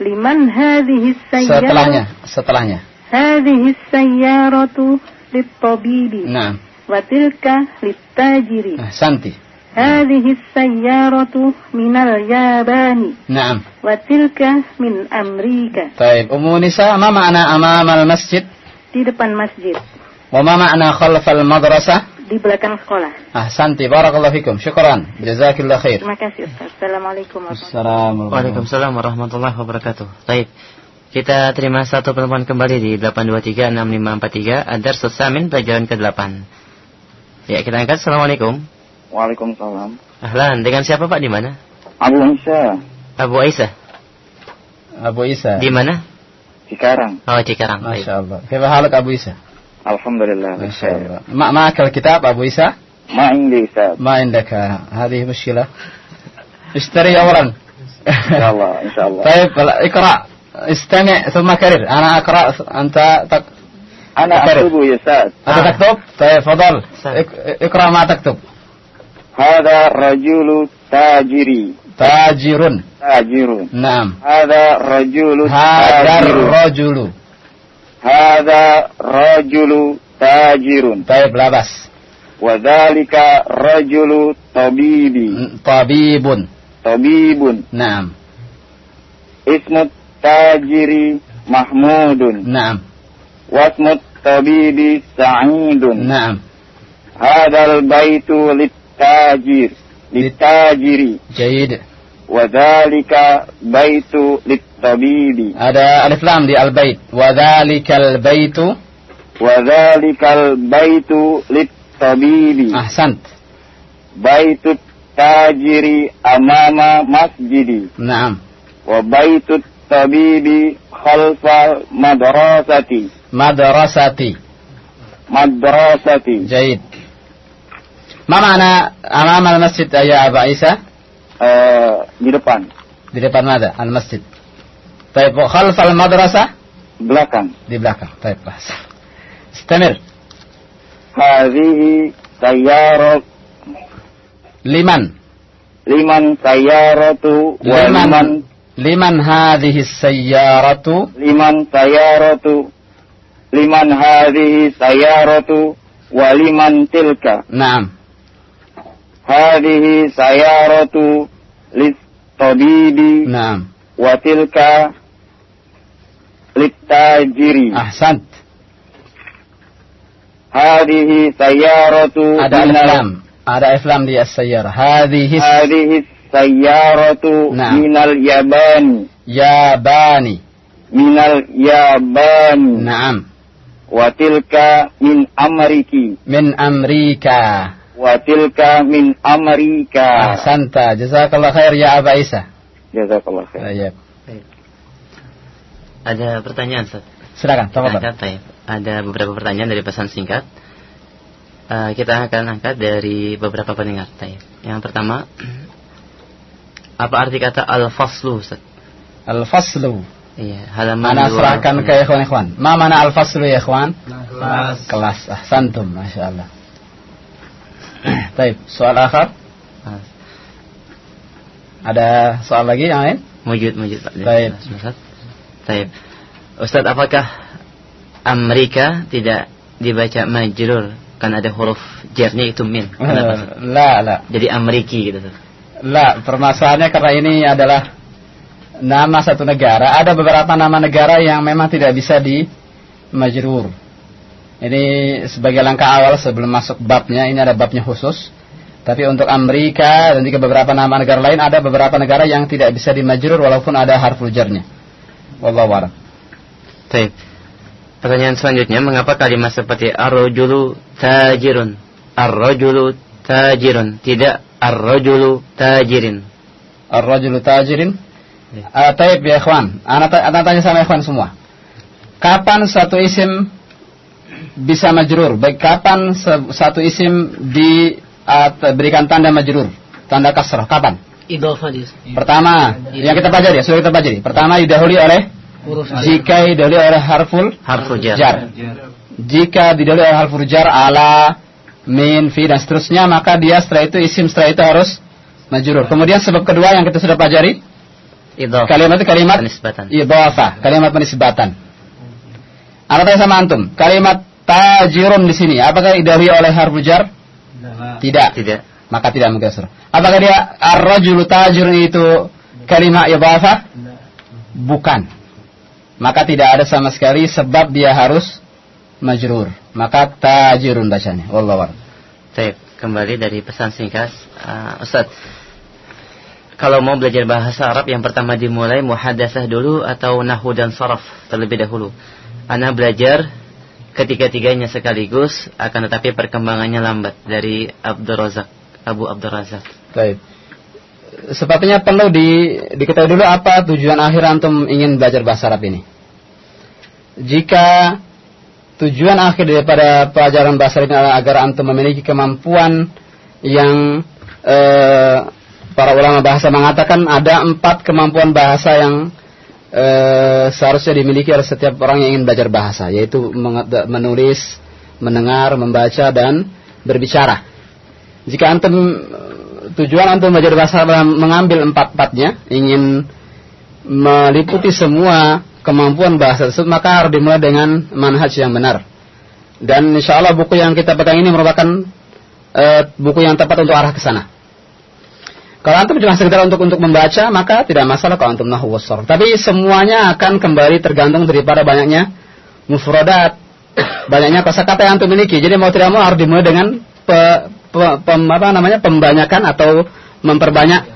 لمن هذه السيارة setelahnya setelahnya هذه السيارة للطبيب نعم وتلك للتاجر أحسنتي هذه السيارة من اليابان نعم وتلك من أمريكا طيب أم نساء ما معنى أمام المسجد di depan masjid وما معنى خلف المدرسة di belakang sekolah. أحسنتي بارك الله فيكم شكرا جزاك الله خير Terima kasih Ustaz. Assalamualaikum warahmatullahi السلام Waalaikumsalam warahmatullahi wabarakatuh. Baik. Kita terima satu penelpon kembali di 8236543 Adar Susamin pelajaran ke-8. Ya, kita angkat. Assalamualaikum. Waalaikumsalam. Ahlan, dengan siapa Pak di mana? Abu Isa, Abu Aisyah. أبو إيسى Di mana? Cikarang. Oh, Cikarang. ما Baik. شاء الله كيف حالك أبو إيسى Alhamdulillah. ما شاء الله ما معك الكتاب أبو إيسى Ma indi Ustaz. ما عندك هذه مشكلة اشتري أولا Insyaallah, insyaallah. طيب اقرأ استمع ثم كرر أنا أقرأ أنت تق... Ana Tarik. aktubu ya Ustaz. أنت تكتب طيب فضل سهل. اق- اقرأ ما تكتب Hada rajulu tajiri. Tajirun. Tajirun. Naam. Hada rajulu Hada rajulu. Hada rajulu tajirun. Taib labas. Wadhalika rajulu tabibi. Mm, tabibun. Tabibun. Naam. Ismu tajiri Mahmudun. Naam. Wasmu tabibi Sa'idun. Naam. Hadal baitu lit littajir. Littajiri. جيد وذلك بيت للطبيب ada alif lam di البيت وذلك البيت وذلك البيت للطبيب أحسنت بيت التاجر أمام مسجد نعم وبيت الطبيب خلف مدرسة مدرستي مدرسة جيد Ma ma'na amam al-masjid ya Aba Isa? Uh, di depan. Di depan mana? Al-masjid. Baik, khalf al-madrasah? Belakang. Di belakang. Baik, pas Istamir. Hadhihi sayyarat liman. Liman sayyaratu wa liman liman hadhihi sayyaratu liman sayyaratu liman hadhihi sayyaratu wa liman tilka. Naam. Hadihi sayaratu littabibi. Naam. watilka littajiri. Ahsant. Hadihi sayaratu. Ada alif Ada alif lam di as-sayyar. Hadihi. Hadihi sayyaratu naam. minal yabani. Yabani. Minal yabani. Naam. Watilka min amriki. Min amrika wa tilka min amrika. Ahsanta. Jazakallah khair ya Aba Isa. Jazakallah khair. Ayat. Ada pertanyaan, Ustaz? Silakan, tafadhol. Ada, ada beberapa pertanyaan dari pesan singkat. Uh, kita akan angkat dari beberapa pendengar. ya. Yang pertama, apa arti kata al-faslu, Ustaz? Al-faslu. Iya, halaman Ana serahkan ke ikhwan-ikhwan. Ma mana al-faslu ya, ikhwan? Kelas. Kelas. Masya Allah. Baik, soal akhir. Ada soal lagi yang lain? Mujud, mujud Pak. Baik. Baik. Ustaz, apakah Amerika tidak dibaca majrur kan ada huruf jarnya itu min? Kenapa? La, la. Jadi Ameriki gitu. La, permasalahannya karena ini adalah nama satu negara. Ada beberapa nama negara yang memang tidak bisa di majrur. Ini sebagai langkah awal sebelum masuk babnya, ini ada babnya khusus. Tapi untuk Amerika dan juga beberapa nama negara lain ada beberapa negara yang tidak bisa dimajrur walaupun ada harful jarnya. Wallahu a'lam. Baik. Pertanyaan selanjutnya, mengapa kalimat seperti ar-rajulu tajirun? Ar-rajulu tajirun, tidak ar-rajulu tajirin. Ar-rajulu tajirin? Uh, taib ya ikhwan. Anak tanya sama ikhwan semua. Kapan satu isim bisa majrur? Baik kapan satu isim di berikan tanda majrur, tanda kasrah. Kapan? Idhofah Pertama, yang kita pelajari, sudah kita pelajari. Pertama didahului oleh jika didahului oleh harful harful jar. jar. Jika didahului oleh harful jar ala min fi dan seterusnya maka dia setelah itu isim setelah itu harus majrur. Kemudian sebab kedua yang kita sudah pelajari Idhofah. Kalimat itu kalimat penisbatan. Idhofah, kalimat penisbatan. Apa tanya sama antum? Kalimat tajirun di sini apakah didahului oleh harful jar? Tidak. Tidak. Maka tidak mengkasr. Apakah dia ar-rajulu tajirun itu kalimat idhafah? Bukan. Maka tidak ada sama sekali sebab dia harus majrur. Maka tajirun bacanya. Wallahu a'lam. Baik, kembali dari pesan singkat uh, Ustaz. Kalau mau belajar bahasa Arab yang pertama dimulai muhadasah dulu atau nahu dan saraf terlebih dahulu. Ana belajar ketiga-tiganya sekaligus akan tetapi perkembangannya lambat dari Abdul Razak Abu Abdul Razak. Baik. Sepertinya perlu di, diketahui dulu apa tujuan akhir antum ingin belajar bahasa Arab ini. Jika tujuan akhir daripada pelajaran bahasa Arab ini adalah agar antum memiliki kemampuan yang eh, para ulama bahasa mengatakan ada empat kemampuan bahasa yang eh, seharusnya dimiliki oleh setiap orang yang ingin belajar bahasa, yaitu menulis, mendengar, membaca, dan berbicara. Jika antum tujuan antum belajar bahasa mengambil empat-empatnya, ingin meliputi semua kemampuan bahasa tersebut, maka harus dimulai dengan manhaj yang benar. Dan insya Allah buku yang kita pegang ini merupakan uh, buku yang tepat untuk arah ke sana. Kalau antum cuma sekedar untuk untuk membaca, maka tidak masalah kalau antum nahu wasor. Tapi semuanya akan kembali tergantung daripada banyaknya mufradat, banyaknya kosakata yang antum miliki. Jadi mau tidak mau harus dimulai dengan pe, pe, pe, apa namanya pembanyakan atau memperbanyak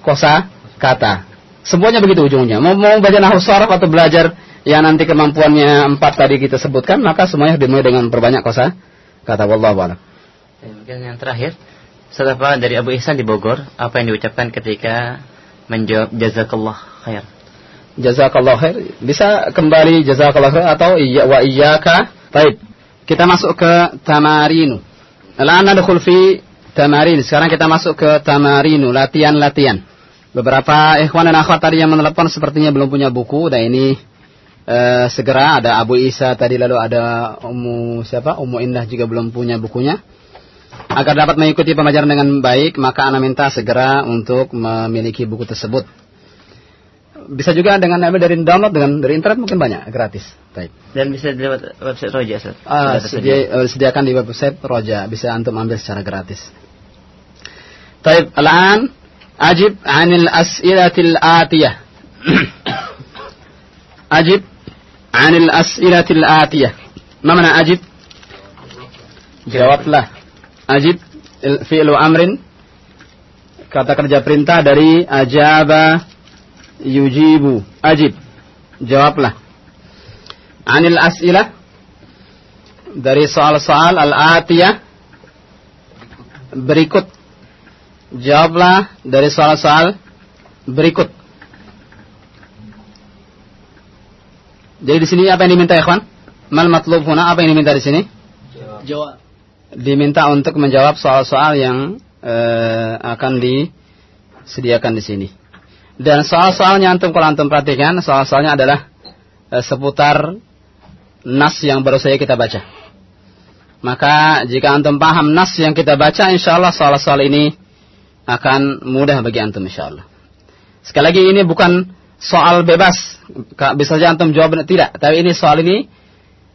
kosa kata. Semuanya begitu ujungnya. Mau mau baca nahu sorf atau belajar yang nanti kemampuannya empat tadi kita sebutkan, maka semuanya dimulai dengan perbanyak kosa kata. Wallahu a'lam. Kemudian yang terakhir, setelah dari Abu Ihsan di Bogor, apa yang diucapkan ketika menjawab jazakallah khair? Jazakallah khair. Bisa kembali jazakallah khair atau iya wa iyyaka. Baik. Kita masuk ke tamarinu. Alana nadkhul fi tamarin. Sekarang kita masuk ke tamarinu, latihan-latihan. Beberapa ikhwan dan akhwat tadi yang menelepon sepertinya belum punya buku dan ini uh, segera ada Abu Isa tadi lalu ada Ummu siapa? Ummu Indah juga belum punya bukunya. Agar dapat mengikuti pembelajaran dengan baik, maka Anda minta segera untuk memiliki buku tersebut. Bisa juga dengan ambil dari download dengan dari internet mungkin banyak gratis. Baik. Dan bisa lewat website Roja, Ah, sedi sedi eh, sediakan di website Roja, bisa antum ambil secara gratis. taib alaan ajib anil as'ilatil atiyah. ajib anil as'ilatil atiyah. Mana ajib? Jawablah Ajib fi'lu amrin. Kata kerja perintah dari ajaba yujibu. Ajib jawablah. Anil as'ilah dari soal-soal al-atiyah berikut. Jawablah dari soal-soal berikut. Jadi di sini apa yang diminta ikhwan? Mal matlub huna apa yang diminta di sini? Jawab diminta untuk menjawab soal-soal yang uh, akan disediakan di sini. Dan soal-soalnya antum kalau antum perhatikan, soal-soalnya adalah uh, seputar nas yang baru saja kita baca. Maka jika antum paham nas yang kita baca, insya Allah soal-soal ini akan mudah bagi antum insya Allah. Sekali lagi ini bukan soal bebas, bisa saja antum jawab tidak. Tapi ini soal ini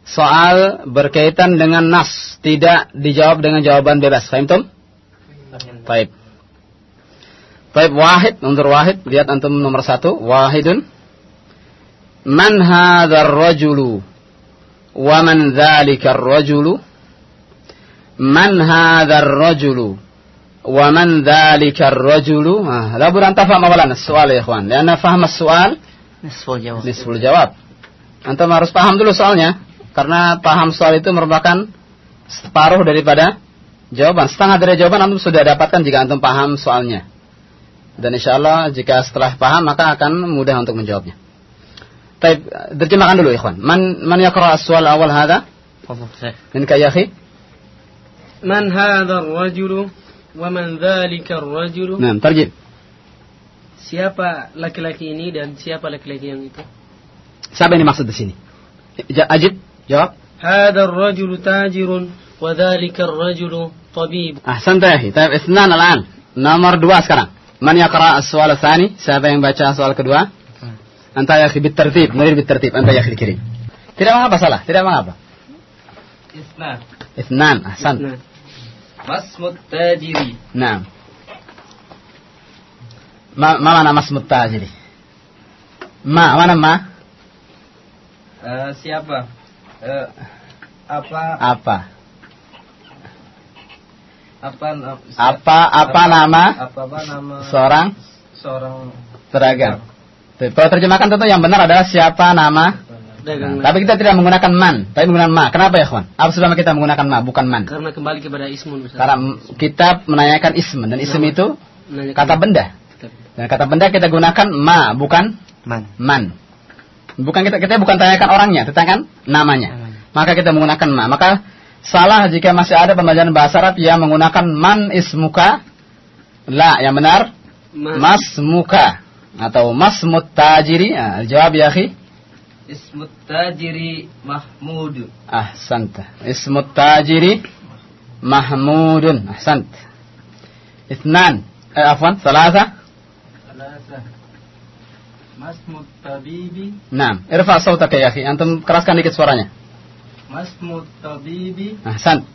soal berkaitan dengan nas, tidak dijawab dengan jawaban bebas. Fahim tum? Baik. Baik, wahid, untuk wahid, lihat antum nomor satu, wahidun. Man hadzal rajulu wa man dzalika rajulu Man hadzal rajulu wa man dzalika rajulu Ah, labud an tafham awalan soal ya ikhwan. Karena faham soal nisful jawab. nisful jawab. Antum harus paham dulu soalnya. Karena paham soal itu merupakan separuh daripada jawaban. Setengah dari jawaban antum sudah dapatkan jika antum paham soalnya. Dan insya Allah jika setelah paham maka akan mudah untuk menjawabnya. Baik, terjemahkan dulu ikhwan. Man man yaqra as-sual awal hadha? Minka ya akhi? Man hadha ar-rajulu wa man dhalika ar-rajulu? Nah, terjem. Siapa laki-laki ini dan siapa laki-laki yang itu? Siapa yang dimaksud di sini? Ajib, jawab. هذا الرجل تاجر وذلك الرجل طبيب Ahsan ya akhi. Taib isnan al-an. Nomor dua sekarang. Man yaqra as-sual tsani? Siapa yang baca soal kedua? Anta ya akhi tertib, murid tertib. Anta ya akhi kirim. Tidak mengapa salah, tidak mengapa. Isna. Isnan, ahsan. Masmut tajiri. Nah. Ma, ma mana mas mutajiri? Ma, mana ma? Eh, siapa? Eh, apa? Apa? Apa? Apa apa nama Apa apa nama seorang seorang pedagang? Kalau terjemahkan tentu yang benar adalah siapa nama. dagang Nah, tapi kita tidak menggunakan man, tapi menggunakan ma. Kenapa ya, kawan? Apa sebabnya kita menggunakan ma, bukan man? karena kembali kepada ismun Ustaz. Karena kita menanyakan ism dan ism itu kata benda. Dan kata benda kita gunakan ma, bukan Man. man. Bukan kita kita bukan tanyakan orangnya, tanyakan namanya. Maka kita menggunakan ma. Maka salah jika masih ada pembelajaran bahasa Arab yang menggunakan man ismuka. La, yang benar Ma- mas muka atau mas mutajiri. Nah, jawab ya akhi. Ismut tajiri Mahmud. Ahsanta. Ismut tajiri Mahmudun. Ahsant. Ithnan. Eh, afwan. Salasa. Tabibi. Naam. Irfa sautaka ya akhi. Antum keraskan dikit suaranya. Masmut tabibi. Ahsan.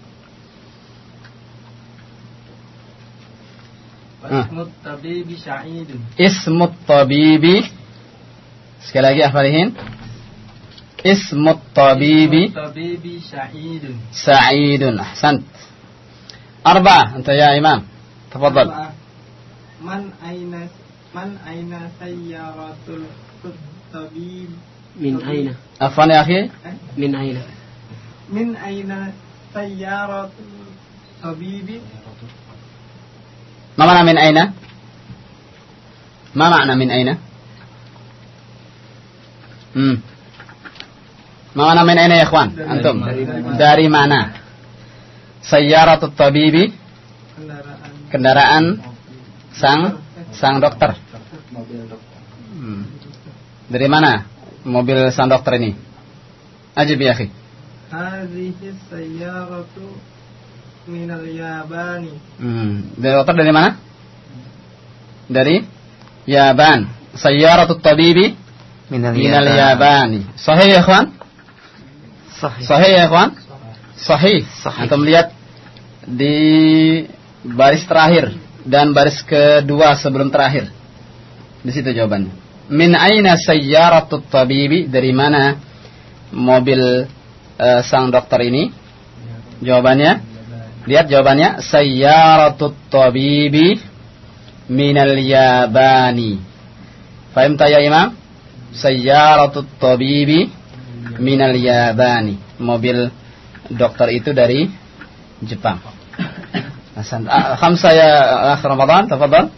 Ah. Masmut tabibi Sa'idun. Ismut tabibi. Sekali lagi hafalihin. Ismut tabibi Masmut tabibi Sa'idun. Sa'idun. Ahsant. Arba. Anta ya imam. Tafadhal. Man aina man aina sayyaratul tabib min aina Afwan ya akhi. min aina min aina sayyaratul tabibi ما معنى من أين؟ ما معنى من أين؟ Hmm. ما معنى من أين يا إخوان؟ أنتم dari mana? Sayyaratut tabibi kendaraan kendaraan sang sang dokter. Hmm. Dari mana mobil sang dokter ini? Ajib ya akhi. hadhihi sayyaratu minal yabani Hmm. Dari dokter dari mana? Dari Yaban. Sayyaratut tabibi Minal minal yaban. yabani. Sahih ya ikhwan? Sahih. Sahih ya ikhwan? Sahih. Sahih. Antum lihat di baris terakhir dan baris kedua sebelum terakhir. Di situ jawabannya. Min aina sayyaratut tabibi? Dari mana mobil eh, sang dokter ini? Jawabannya Lihat jawabannya sayyaratut tabibi minal yabani. Fahim ya Imam? Sayyaratut tabibi minal yabani. Mobil dokter itu dari Jepang. Hasan. Ah, Khamsa ya akhir Ramadan, tafadhal.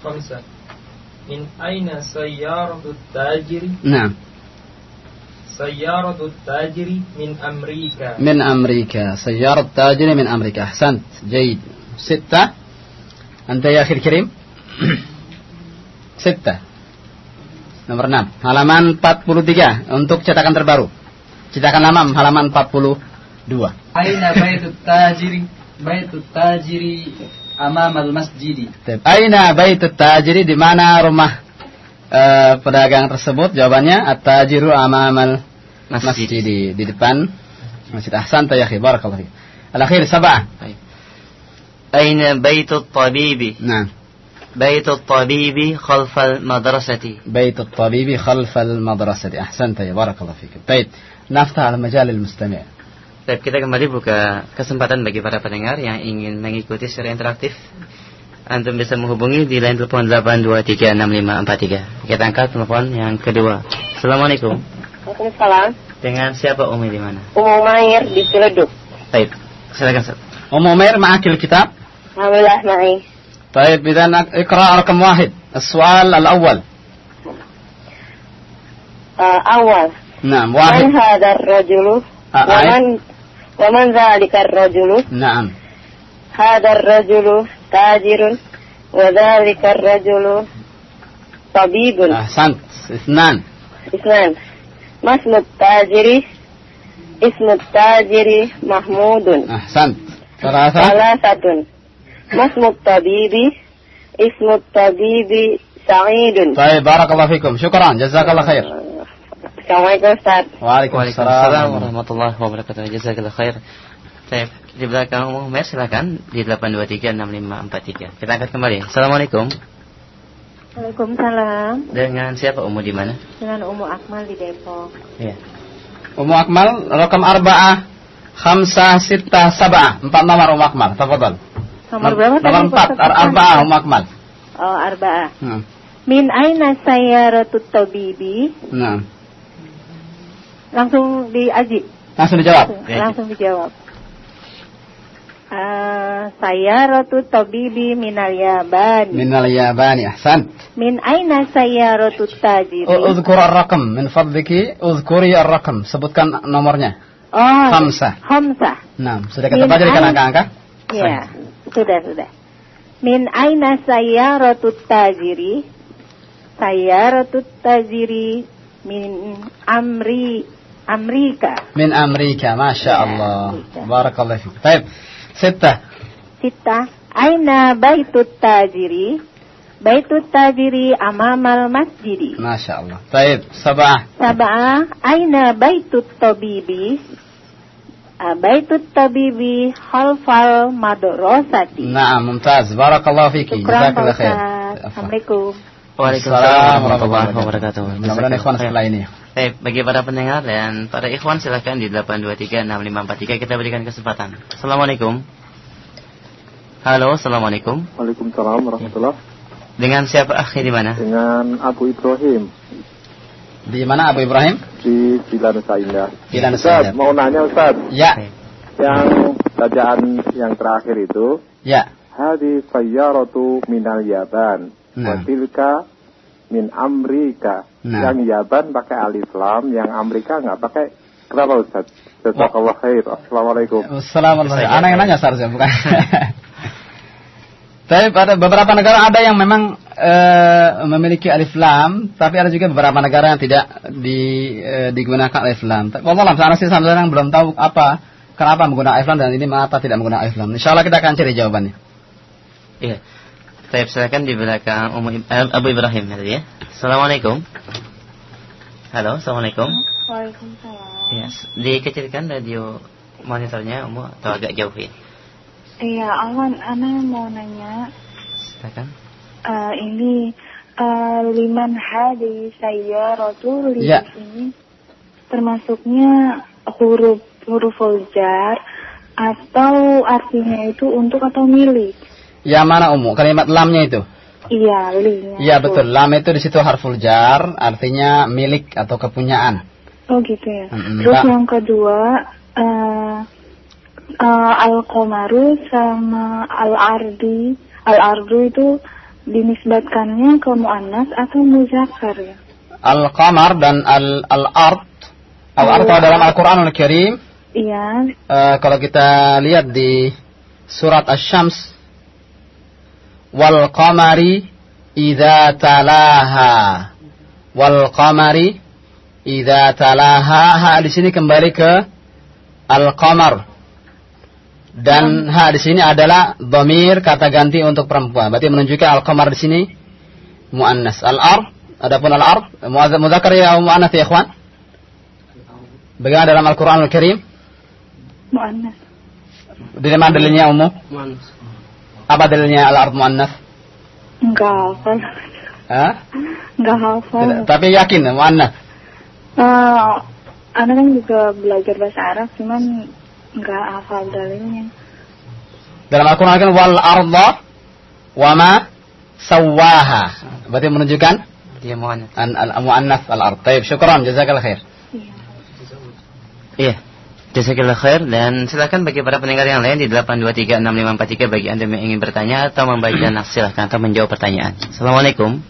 Khamsa. Min aina sayyaratul tajiri? Nah, سيارة التاجر من أمريكا من أمريكا سيارة التاجر من أمريكا أحسنت جيد ستة أنت يا أخي الكريم ستة Nomor 6 Halaman 43 Untuk cetakan terbaru Cetakan lama halaman 42 Aina baitut tajiri Baitut tajiri Amamal masjidi Aina baitut tajiri Di mana rumah uh, pedagang tersebut Jawabannya At-tajiru amamal masjid. masjidi Di depan Masjid Ahsan Tayakhir Barakallahu Al-akhir sabah Aina baitut tabibi Nah بيت الطبيب خلف المدرسة بيت الطبيب خلف المدرسة أحسنت يا بارك الله فيك طيب نفتح على مجال المستمع Baik, kita kembali buka kesempatan bagi para pendengar yang ingin mengikuti secara interaktif. Antum bisa menghubungi di line telepon 8236543. Kita angkat telepon yang kedua. Assalamualaikum. Waalaikumsalam. Dengan siapa Umi di mana? Umu Mair di Ciledug. Baik, silakan Ustaz. Umu Mair ma'akil kitab? Alhamdulillah, ma'i. طيب إذا اقرأ رقم واحد السؤال الأول آه أول نعم واحد من هذا الرجل آه ومن ومن ذلك الرجل؟ نعم. هذا الرجل تاجر وذلك الرجل طبيب. أحسنت. اثنان. اثنان. ما اسم التاجر؟ اسم التاجر محمود. أحسنت. ثلاثة. ثلاثة. ما اسم الطبيب؟ اسم الطبيب سعيد. طيب بارك الله فيكم. شكرا. جزاك الله خير. Assalamualaikum Ustaz Waalaikumsalam warahmatullahi wabarakatuh Jazakallah khair Baik, di belakang Umum Mer silakan di 8236543. Kita angkat kembali. Assalamualaikum. Waalaikumsalam. Dengan siapa Umu di mana? Dengan Umu Akmal di Depok. Iya. Umu Akmal, rakam arba'ah, khamsah, sittah, sab'ah. Empat nomor Umu Akmal. Tafadhal. Nomor berapa Nomor empat, arba'ah Umu Akmal. Oh, arba'ah. Hmm. Min aina sayaratut tabibi? Nah. Langsung di Aji. Langsung dijawab. Langsung, langsung dijawab. Uh, sayaratut tabibi minal yabani. Minal yabani, ahsan. Min aina sayaratut tajiri? Uzkur ar-raqam min fadliki, uzkuri ar-raqam. Sebutkan nomornya. Oh. Khamsah. Khamsah. Nah, sudah kita baca di angka-angka? Iya, sudah, sudah. Min aina sayaratut tajiri? Sayaratut tajiri min amri Amerika. Min Amerika, Masya Allah. Barakallah fiqh. Baik. Sittah. Sittah. Aina baitut tajiri? Baitut tajiri amamal masjidi. Masya Allah. Baik. Sabah. Sabah. Aina baitut tabibi? Baitut tabibi khalfal madrasati. Naam, mumtaz. Barakallah fiki. Jazakallah khair. Assalamualaikum. Waalaikumsalam warahmatullahi wabarakatuh. Mudah-mudahan ikhwan setelah ini. Baik, bagi para pendengar dan para ikhwan silakan di 8236543 kita berikan kesempatan. Assalamualaikum. Halo, assalamualaikum. Waalaikumsalam warahmatullah. Dengan siapa akhi di mana? Dengan Abu Ibrahim. Di mana Abu Ibrahim? Di Cilanusa Indah. Cilanusa Indah. mau nanya Ustaz. Ya. Yang bacaan yang terakhir itu. Ya. Hadi sayyaratu minal Yaban. Nah. Watilka min Amerika. Nah. Yang Yaban pakai alif lam, yang Amerika nggak pakai. Kenapa Ustaz? Jazakallah khair. Assalamualaikum. Assalamualaikum. Anak yang nanya seharusnya bukan. Tapi pada beberapa negara ada yang memang e, memiliki alif lam, tapi ada juga beberapa negara yang tidak di, e, digunakan alif lam. Wallah sana sih sampai belum tahu apa kenapa menggunakan alif lam dan ini mengapa tidak menggunakan alif lam. Insya Allah kita akan cari jawabannya. Iya. Saya silakan di belakang Umu, eh, Abu Ibrahim tadi ya. Assalamualaikum. Halo, assalamualaikum. Waalaikumsalam. Yes. Dikecilkan radio monitornya Umu atau agak jauh ya. Iya, Awan, Ana mau nanya. Silakan. Uh, ini uh, liman hadi saya rotul ya. ini termasuknya huruf huruf jar atau artinya itu untuk atau milik. Ya mana umum kalimat lamnya itu? Iya, linya. Iya betul. Lam itu di situ harful jar, artinya milik atau kepunyaan. Oh gitu ya. Mm-hmm. Terus yang kedua, uh, uh, al-komaru sama al-ardi. Al-ardu itu dinisbatkannya ke mu'annas atau muzakkar ya? Al-qamar dan al-ard Al atau dalam Al-Qur'an Al-Karim Iya. uh, kalau kita lihat di surat Asy-Syams wal qamari idza talaha. Wal qamari idza talaha. Ha di sini kembali ke al-qamar dan ha di sini adalah dhamir kata ganti untuk perempuan. Berarti menunjukkan al-qamar di sini muannas. Al-ar adapun al-ar mudzakkar ya muannas ya ikhwan? Bagaimana dalam Al-Qur'an Al-Karim Muannas. Dari mana dalilnya umum? Muannas. Apa dalilnya al-ard muannas? Enggak hafal. Hah? Enggak hafal. Tidak, tapi yakin muannas. Uh, anak kan juga belajar bahasa Arab, cuman enggak hafal dalilnya. Dalam Al-Quran kan wal arda wa ma sawaha. Berarti menunjukkan dia muannas. An al muannas al-ard. Baik, syukran jazakallahu khair. Iya. Jazakallah khair dan silakan bagi para pendengar yang lain di 8236543 bagi Anda yang ingin bertanya atau membaca nas silahkan atau menjawab pertanyaan. Assalamualaikum.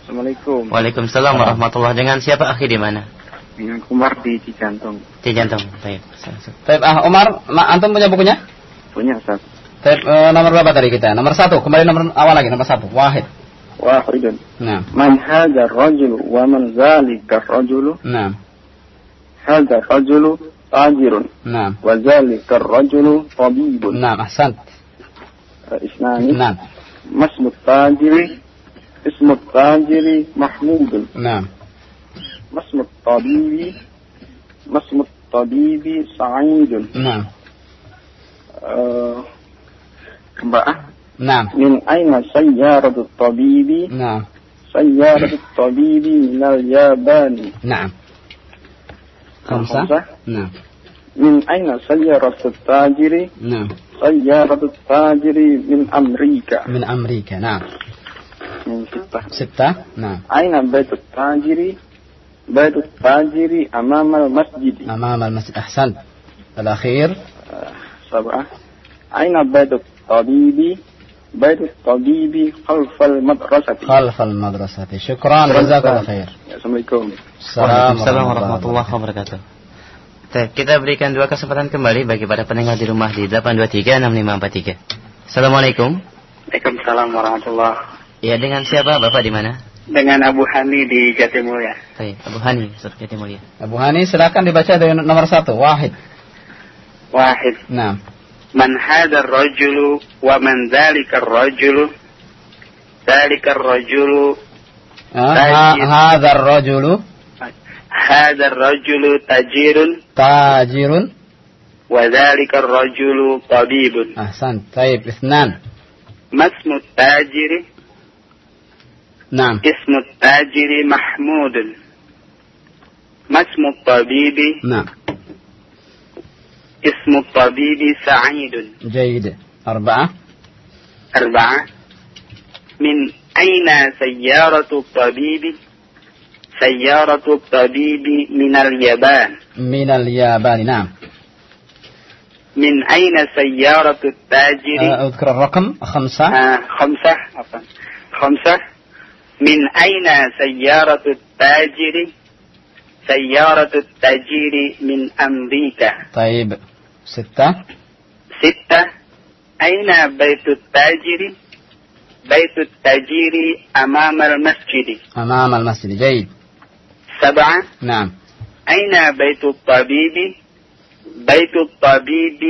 Assalamualaikum. Waalaikumsalam warahmatullahi Dengan siapa akhi di mana? Dengan Umar di Cijantung. Cijantung. Baik. Baik, ah Umar, ma, antum punya bukunya? Punya, Ustaz. Baik, uh, nomor berapa tadi kita? Nomor satu, kembali nomor awal lagi, nomor satu. Wahid. Wahidun. Nah. Man hadha rajulu wa man zalika rajulu. Nah. Hadha rajulu تاجر نعم وذلك الرجل طبيب نعم أحسنت اثنان نعم ما اسم التاجر اسم التاجر محمود نعم ما اسم الطبيب ما اسم الطبيب سعيد نعم آه نعم من أين سيارة الطبيب نعم سيارة الطبيب من اليابان نعم خمسة نعم من أين سيارة التاجر نعم سيارة التاجر من أمريكا من أمريكا نعم من ستة ستة نعم أين بيت التاجر بيت التاجر أمام المسجد أمام المسجد أحسنت الأخير سبعة أين بيت الطبيب بيت الطبيب خلف المدرسة خلف المدرسة شكرا جزاك الله خير Assalamualaikum Assalamualaikum warahmatullahi wabarakatuh kita berikan dua kesempatan kembali bagi para pendengar di rumah di 8236543 Assalamualaikum Waalaikumsalam warahmatullahi Ya dengan siapa Bapak di mana? Dengan Abu Hani di Jatimulya Baik, Abu Hani Jatimulya Abu Hani silakan dibaca dari nomor satu Wahid Wahid Nah من هذا الرجل ومن ذلك الرجل؟ ذلك الرجل هذا الرجل هذا الرجل تاجر. تاجر. وذلك الرجل طبيب. أحسنت. طيب اثنان. ما اسم التاجر؟ نعم. اسم التاجر محمود. ما اسم الطبيب؟ نعم. اسم الطبيب سعيد. جيد. أربعة. أربعة. من أين سيارة الطبيب؟ سيارة الطبيب من اليابان. من اليابان نعم. من أين سيارة التاجر؟ أذكر الرقم. خمسة. آه خمسة. خمسة. من أين سيارة التاجر؟ سيارة التاجر من أمريكا. طيب. ستة. ستة. أين بيت التاجر بيت التاجر أمام المسجد. أمام المسجد. جيد. سبعة. نعم. أين بيت الطبيب؟ بيت الطبيب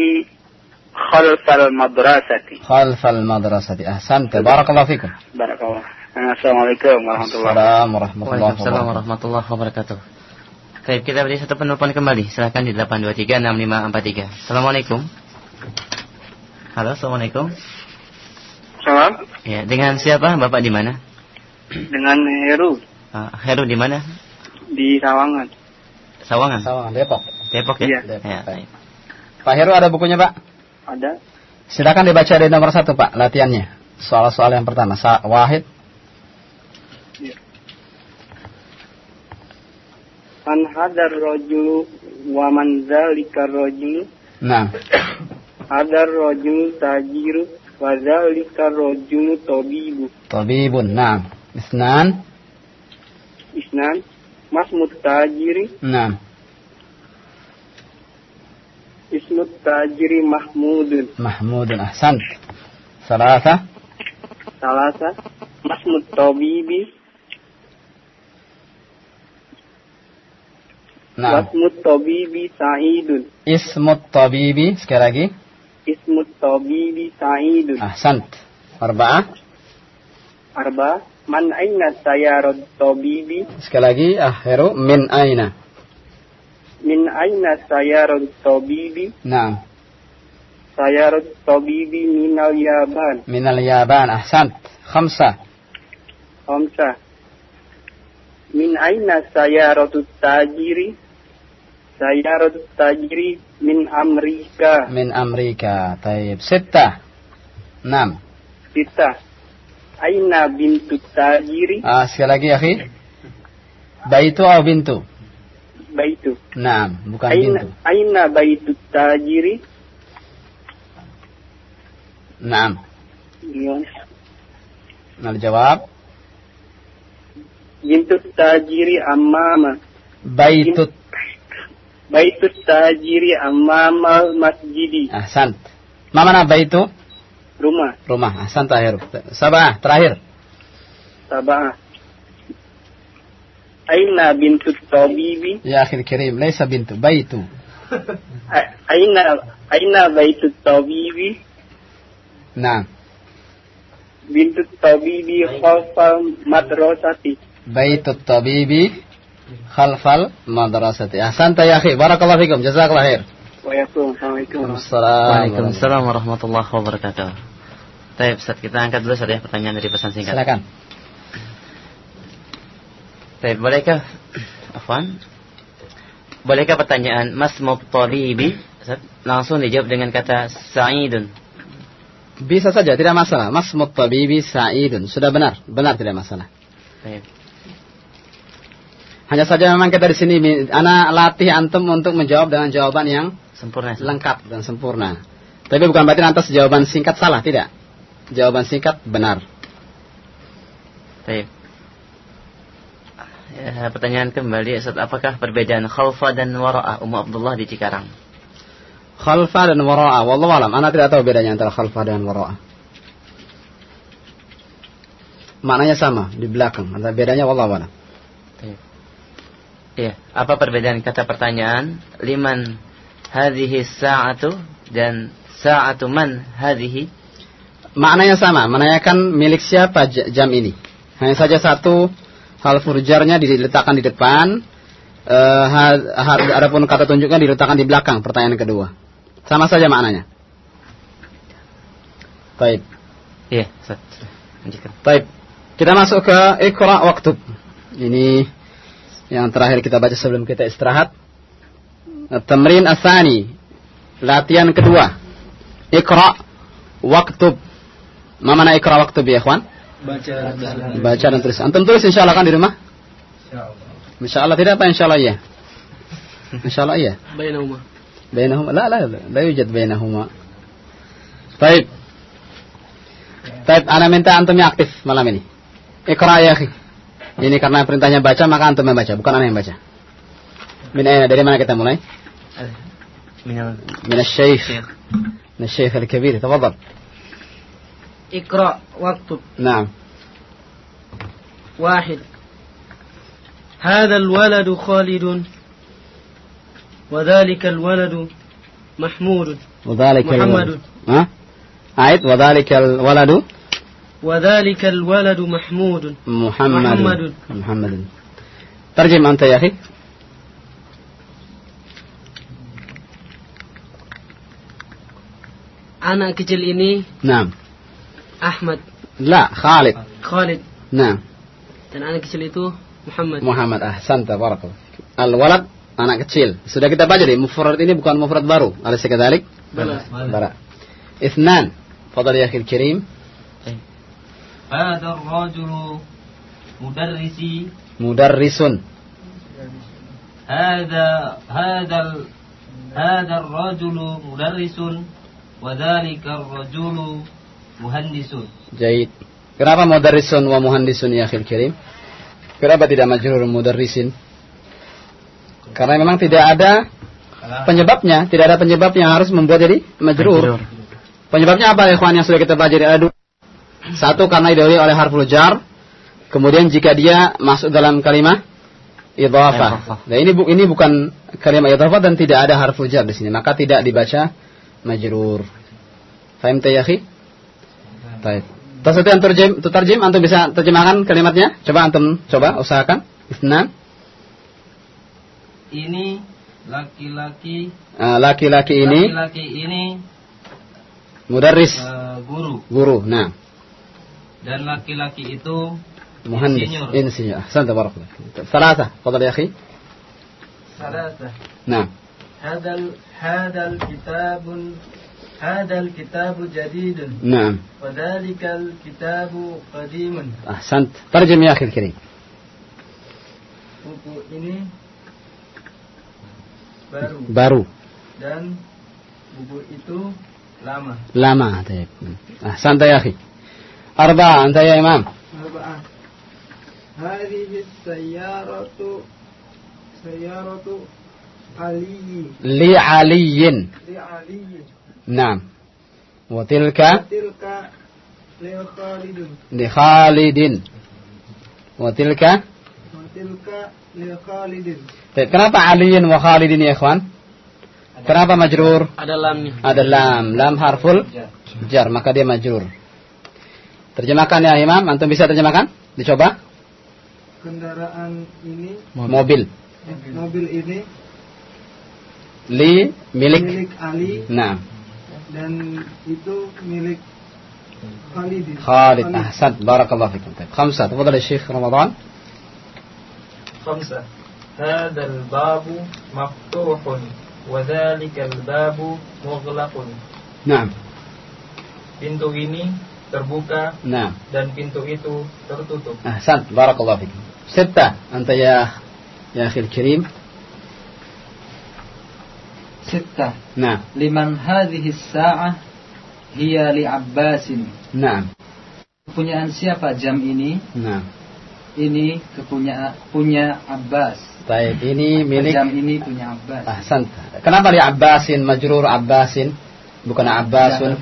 خلف المدرسة. خلف المدرسة. أحسنت. بارك الله فيكم. بارك الله. Assalamualaikum warahmatullahi Assalamualaikum warahmatullahi Waalaikumsalam warahmatullahi wabarakatuh. Baik, kita beri satu penelpon kembali. Silakan di 8236543. Assalamualaikum. Halo, Assalamualaikum. Salam. Ya, dengan siapa? Bapak di mana? Dengan Heru. Uh, Heru di mana? Di Sawangan. Sawangan. Sawangan, Depok. Depok ya? Iya. Depok. Ya, baik. Pak Heru ada bukunya, Pak? Ada. Silakan dibaca dari nomor satu, Pak, latihannya. Soal-soal yang pertama. Sa Wahid. Man hadar rojulu wa man zalika rojulu. Nah. Hadar rojulu tajiru wa zalika rojulu tobibu. Tabibun. Nah. Isnan. Isnan. Mas mutajiri. Nah. Ismut tajiri Mahmudun. Mahmudun ahsan. Salasa. Salasa. Masmut tabibi. Nah. Masmut tabibi Sa'idun. Ismut tabibi sekali lagi. Ismut tabibi Sa'idun. Ahsan. Arba'ah. Arba. Man aina sayarad tabibi. Sekali lagi akhiru min aina. Min aina sayarad tabibi. Naam. Sayarad tabibi minal yaban. Minal yaban ahsan. Khamsa. Khamsa. Min aina sayaratu tajiri? Sayaratu tajiri min Amerika. Min Amerika. Taib. Sitta. Enam. Sita. Aina bintu tajiri? Ah, sekali lagi, akhi. Baitu atau bintu? Baitu. Naam, bukan Aina, bintu. aina baitu tajiri? Naam. Gimana? Nah, jawab. Bintu tajiri amama. Baitut. Baitu tajiri amama masjidi. Ahsan. Ma mana baitu? Rumah. Rumah. Ahsan tahir. Sabah, terakhir. Sabah. Aina bintu tabibi? Ya akhir kirim, laisa bintu, baitu. Aina aina baitu tabibi? Nah, Bintu tabibi khalfa madrasati. baitu tabibi khalfal madrasati. Ahsan ya akhi, barakallahu fikum, jazakallahu khair. Waalaikumsalam. Waalaikumsalam warahmatullahi wabarakatuh. Baik, Ustaz, kita angkat dulu Ustaz ya pertanyaan dari pesan singkat. Silakan. Baik, bolehkah Afwan? Bolehkah pertanyaan Mas Mubtalibi Ustaz, langsung dijawab dengan kata Sa'idun? Bisa saja, tidak masalah. Mas Muttabibi Sa'idun. Sudah benar, benar tidak masalah. Baik. Hanya saja memang kita di sini ana latih antum untuk menjawab dengan jawaban yang Sempurna. Lengkap dan sempurna. Tapi bukan berarti lantas jawaban singkat salah, tidak. Jawaban singkat benar. Baik. Ya, pertanyaan kembali Ustaz, apakah perbedaan khalfa dan wara'a Ummu Abdullah di Cikarang? Khalfa dan wara'a. Wallahu alam. Ana tidak tahu bedanya antara khalfa dan wara'a. Maknanya sama di belakang. Antara bedanya wallahu alam. Iya, apa perbedaan kata pertanyaan? Liman hadhihi sa'atu dan sa'atu man hadhihi? Maknanya sama, menanyakan milik siapa jam ini. Hanya saja satu hal furjarnya diletakkan di depan, eh, ha- adapun kata tunjuknya diletakkan di belakang. Pertanyaan kedua, sama saja maknanya. Baik, Iya. Lanjutkan. baik. Kita masuk ke Iqra Waktub. Ini yang terakhir kita baca sebelum kita istirahat. Tamrin asani, latihan kedua. Iqra Waktub. Ma mana Iqra Waktub ya, ikhwan? Baca Baca dan tulis. Antum tulis insya Allah kan di rumah? Insya Allah tidak apa insya Allah iya? Insya Allah iya. Bainahuma. Bainahuma. La, la, la, la yujad bainahuma. Baik. Baik, ana minta antum yang aktif malam ini. Iqra ya akhi. Ini karena perintahnya baca, maka antum yang baca, bukan ana yang baca. Min aina, dari mana kita mulai? Minal Min al-syaykh. Min al-syaykh al-kabir. Tafadhal. اقرأ واكتب Naam. واحد هذا الولد خالد وذلك الولد محمود وذلك محمد. الولد. ها؟ أعد وذلك الولد وذلك الولد محمود محمد محمد. محمد ترجم أنت يا أخي anak kecil ini نعم Ahmad لا خالد Khalid نعم dan anak kecil itu Muhammad Muhammad أحسنت بارك الله فيك. الولد anak kecil sudah kita baca deh mufrad ini bukan mufrad baru أليس كذلك Bala. بلى اثنان فضل يا أخي الكريم هذا الرجل مدرسي مدرس هذا هذا ال- هذا الرجل مدرس وذلك الرجل مهندس جيد kenapa mudarrisun wa muhandisun ya akhil kirim kenapa tidak majrur mudarrisin karena memang tidak ada penyebabnya, tidak ada penyebab yang harus membuat jadi majrur. Penyebabnya apa ikhwan yang sudah kita pelajari? Ada dua. Satu karena didahului oleh harful jar. Kemudian jika dia masuk dalam kalimat idhafah. Nah, ini bu, ini bukan kalimat idhafah dan tidak ada harful jar di sini, maka tidak dibaca majrur. Fahim ya akhi? Baik. Tasawuf terjem, terjem antum bisa terjemahkan kalimatnya? Coba antum coba usahakan. Isnan. Ini laki-laki Ah, laki-laki ini laki-laki ini mudarris eh, guru guru. Nah, dan laki-laki itu muhandis Insinyur. insinyur. Ahsanta barakallah. Salasa, tafadhal ya akhi. ثلاثة Nah. هذا ال- هذا الكتاب هذا الكتاب جديد نعم وذلك الكتاب قديم أحسنت ترجم يا أخي الكريم buku ini baru baru dan buku itu lama lama طيب أحسنت يا أخي أربعة أنت يا إمام أربعة هذه السيارة سيارة علي لعلي لعلي نعم وتلك وتلك لخالد لخالد وتلك وتلك لخالد طيب kenapa aliin wa khalidin ya ikhwan kenapa majrur Ada lamnya. ada lam lam harful jar maka dia majrur terjemahkan ya imam antum bisa terjemahkan dicoba kendaraan ini mobil mobil ini li milik milik Ali nah dan itu milik Khalid Khalid ahsan barakallahu fikum طيب خمسة تفضل يا شيخ رمضان خمسة هذا الباب مفتوح وذلك الباب مغلق نعم pintu ini terbuka نعم dan pintu itu tertutup أحسنت بارك الله فيكم ستة أنت يا يا أخي الكريم ستة نعم لمن هذه الساعة هي لعباس نعم kepunyaan siapa jam ini نعم ini kepunyaan punya Abbas طيب ini milik jam ini punya Abbas أحسنت kenapa li Abbasin majrur Abbasin bukan Abbasun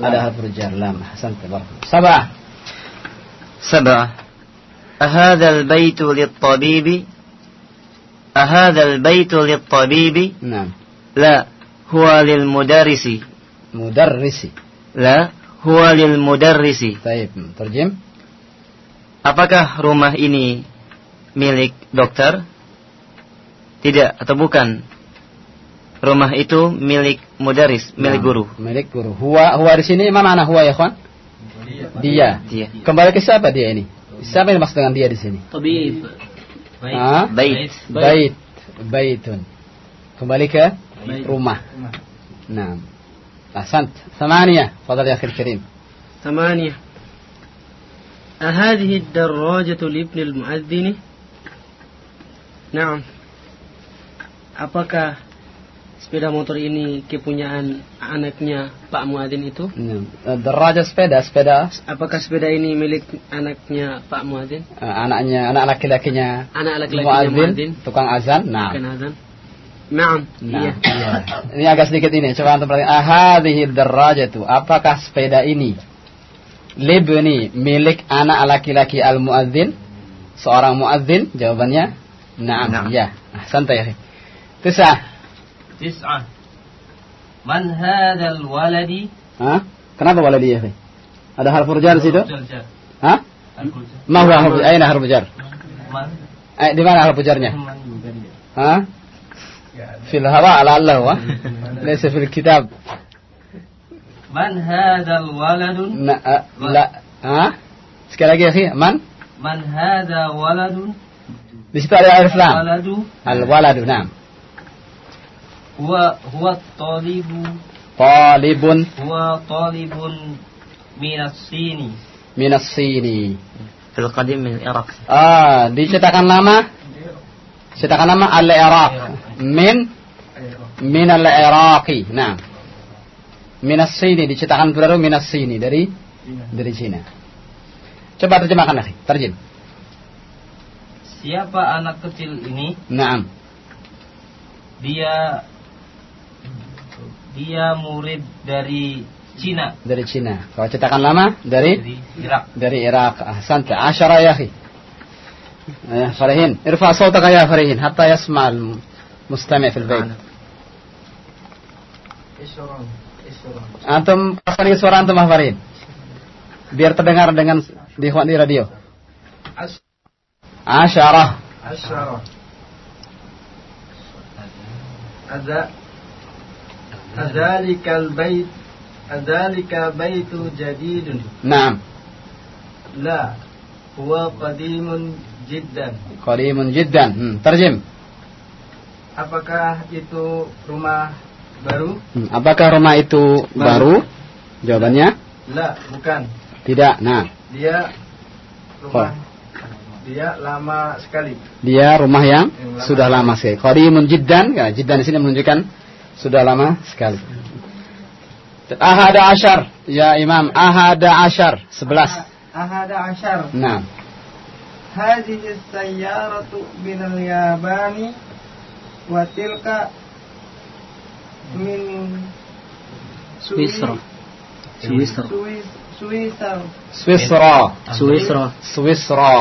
Ada huruf jar. ada harf jar lam أحسنت بارك الله سبعة سبعة أهذا البيت للطبيب أهذا البيت للطبيب نعم لا هو للمدرس مدرس لا هو للمدرس طيب ترجم Apakah rumah ini milik dokter? Tidak atau bukan? Rumah itu milik mudaris, milik Nah, guru. milik guru huwa huwa di sini apa makna huwa ya kawan dia Dia. kembali ke siapa dia ini siapa yang dimaksud dengan dia di sini Tabib. Ah? Bait. Bait. Baitun. Kembali ke rumah. Nah. Ahsant. ثمانية فضل يا أخي الكريم ثمانية أهذه الدراجة لابن المؤذن نعم Apakah sepeda motor ini kepunyaan anaknya Pak Muadzin itu? Nah, Deraja sepeda, sepeda Apakah sepeda ini milik anaknya Pak Muadzin? eh, anaknya, anak laki-lakinya Anak laki-lakinya muadzin, Muadzin? tukang azan. Nah. Bukan azan. Naam. Nah, Iya. iya. Ini agak sedikit ini. Coba antum perhatikan. Ahadhihi darajatu. Apakah sepeda ini libni milik anak laki-laki al-muadzin? Seorang muadzin? Jawabannya na'am. Na'am. Ya. Santai ya. Tisah. Tis'ah. Man hadal waladi? Hah? Kenapa waladi ya, Ada harf jar di situ? Hah? Ma huwa harfu aina harfu jar? Eh, di mana harf jarnya? Hah? Fil hawa ala Allah wa. Laysa fil kitab. Man hadal waladun? Eh, la. Hah? Sekali lagi ya, Fai. Man? Man hadal waladun? Di situ ada alif lam. Waladu. Al waladu, na'am. Huwa huwa talibu. Talibun. Huwa talibun minas sini. Minas sini. Fil qadim min Iraq. Ah, dicetakan nama? Cetakan nama al-Iraq. Min min al-Iraqi. Nah. Minas sini dicetakan baru minas sini dari dari Cina. Coba terjemahkan lagi, terjemah. Siapa anak kecil ini? Naam. Dia dia murid dari Cina. Dari Cina. Kalau cetakan lama dari Irak. Dari Irak. Ahsant. Asyara ya akhi. Ya Farihin, irfa sawtaka ya Farihin hatta yasma al-mustami' fil bait. Antum pasangin suara antum ah Farihin. Biar terdengar dengan di di radio. ashara ashara Ada Adzalikal bait Adzalika baitu jadidun Naam. La Huwa qadimun jiddan Qadimun jiddan. Hmm, terjem. Apakah itu rumah baru? Hmm, apakah rumah itu baru? Jawabannya La, bukan tidak. Nah, Dia rumah Oh. Dia lama sekali dia rumah yang Yang lama. sudah lama sekali. Qadimun jiddan. Ya, jiddan di sini menunjukkan sudah lama sekali. Ahada asyar. Ya Imam, ahada asyar. Sebelas. Ahada asyar Nah, Hadhihi sayyaratu minal yabani Wa tilka Min Swisra. Swisra. Swiss Swisar Swisra. Swisra. Swisra.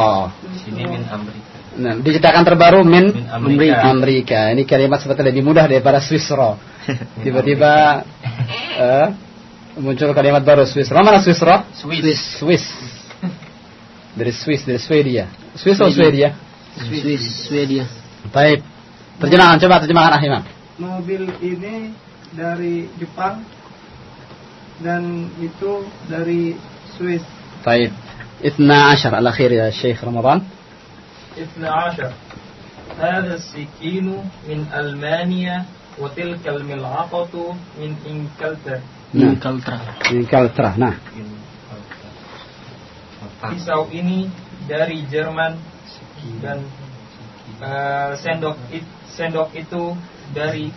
Sini min Amerika. Nah, dicetakan terbaru min Min Amerika. Amerika. Ini kalimat seperti lebih mudah daripada Swisra. Tiba-tiba eh, muncul kalimat baru Swisra. Mana Swisra? Swiss. Swiss. Dari Swiss, dari Swedia. Swiss atau Swedia? Swiss. Swedia. Baik. Terjemahan, coba terjemahan ah Imam. Mobil ini dari Jepang Dan itu dari Swiss طيب 12 الأخير يا شيخ رمضان 12 هذا السكين من ألمانيا Watil kalmil akotu min ingkaltra. Min kaltra. Min kaltra. Nah. Pisau nah. ini dari Jerman dan uh, sendok it, sendok itu dari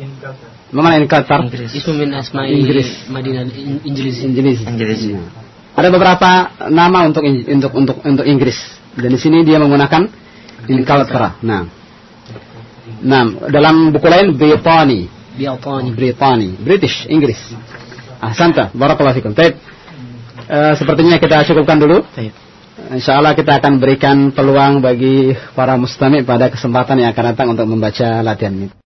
Inggris. Mana Inggris? Inggris. Itu min asma Inggris. Madinah Inggris. Inggris. Inggris. Nah. Ada beberapa nama untuk untuk untuk untuk Inggris dan di sini dia menggunakan Inkaltra. Nah nah dalam buku lain Britani Biatani. Britani British Inggris ah santa barakallahu fikum Baik. Eh, sepertinya kita cukupkan dulu Baik. Insya Allah kita akan berikan peluang bagi para mustami pada kesempatan yang akan datang untuk membaca latihan ini.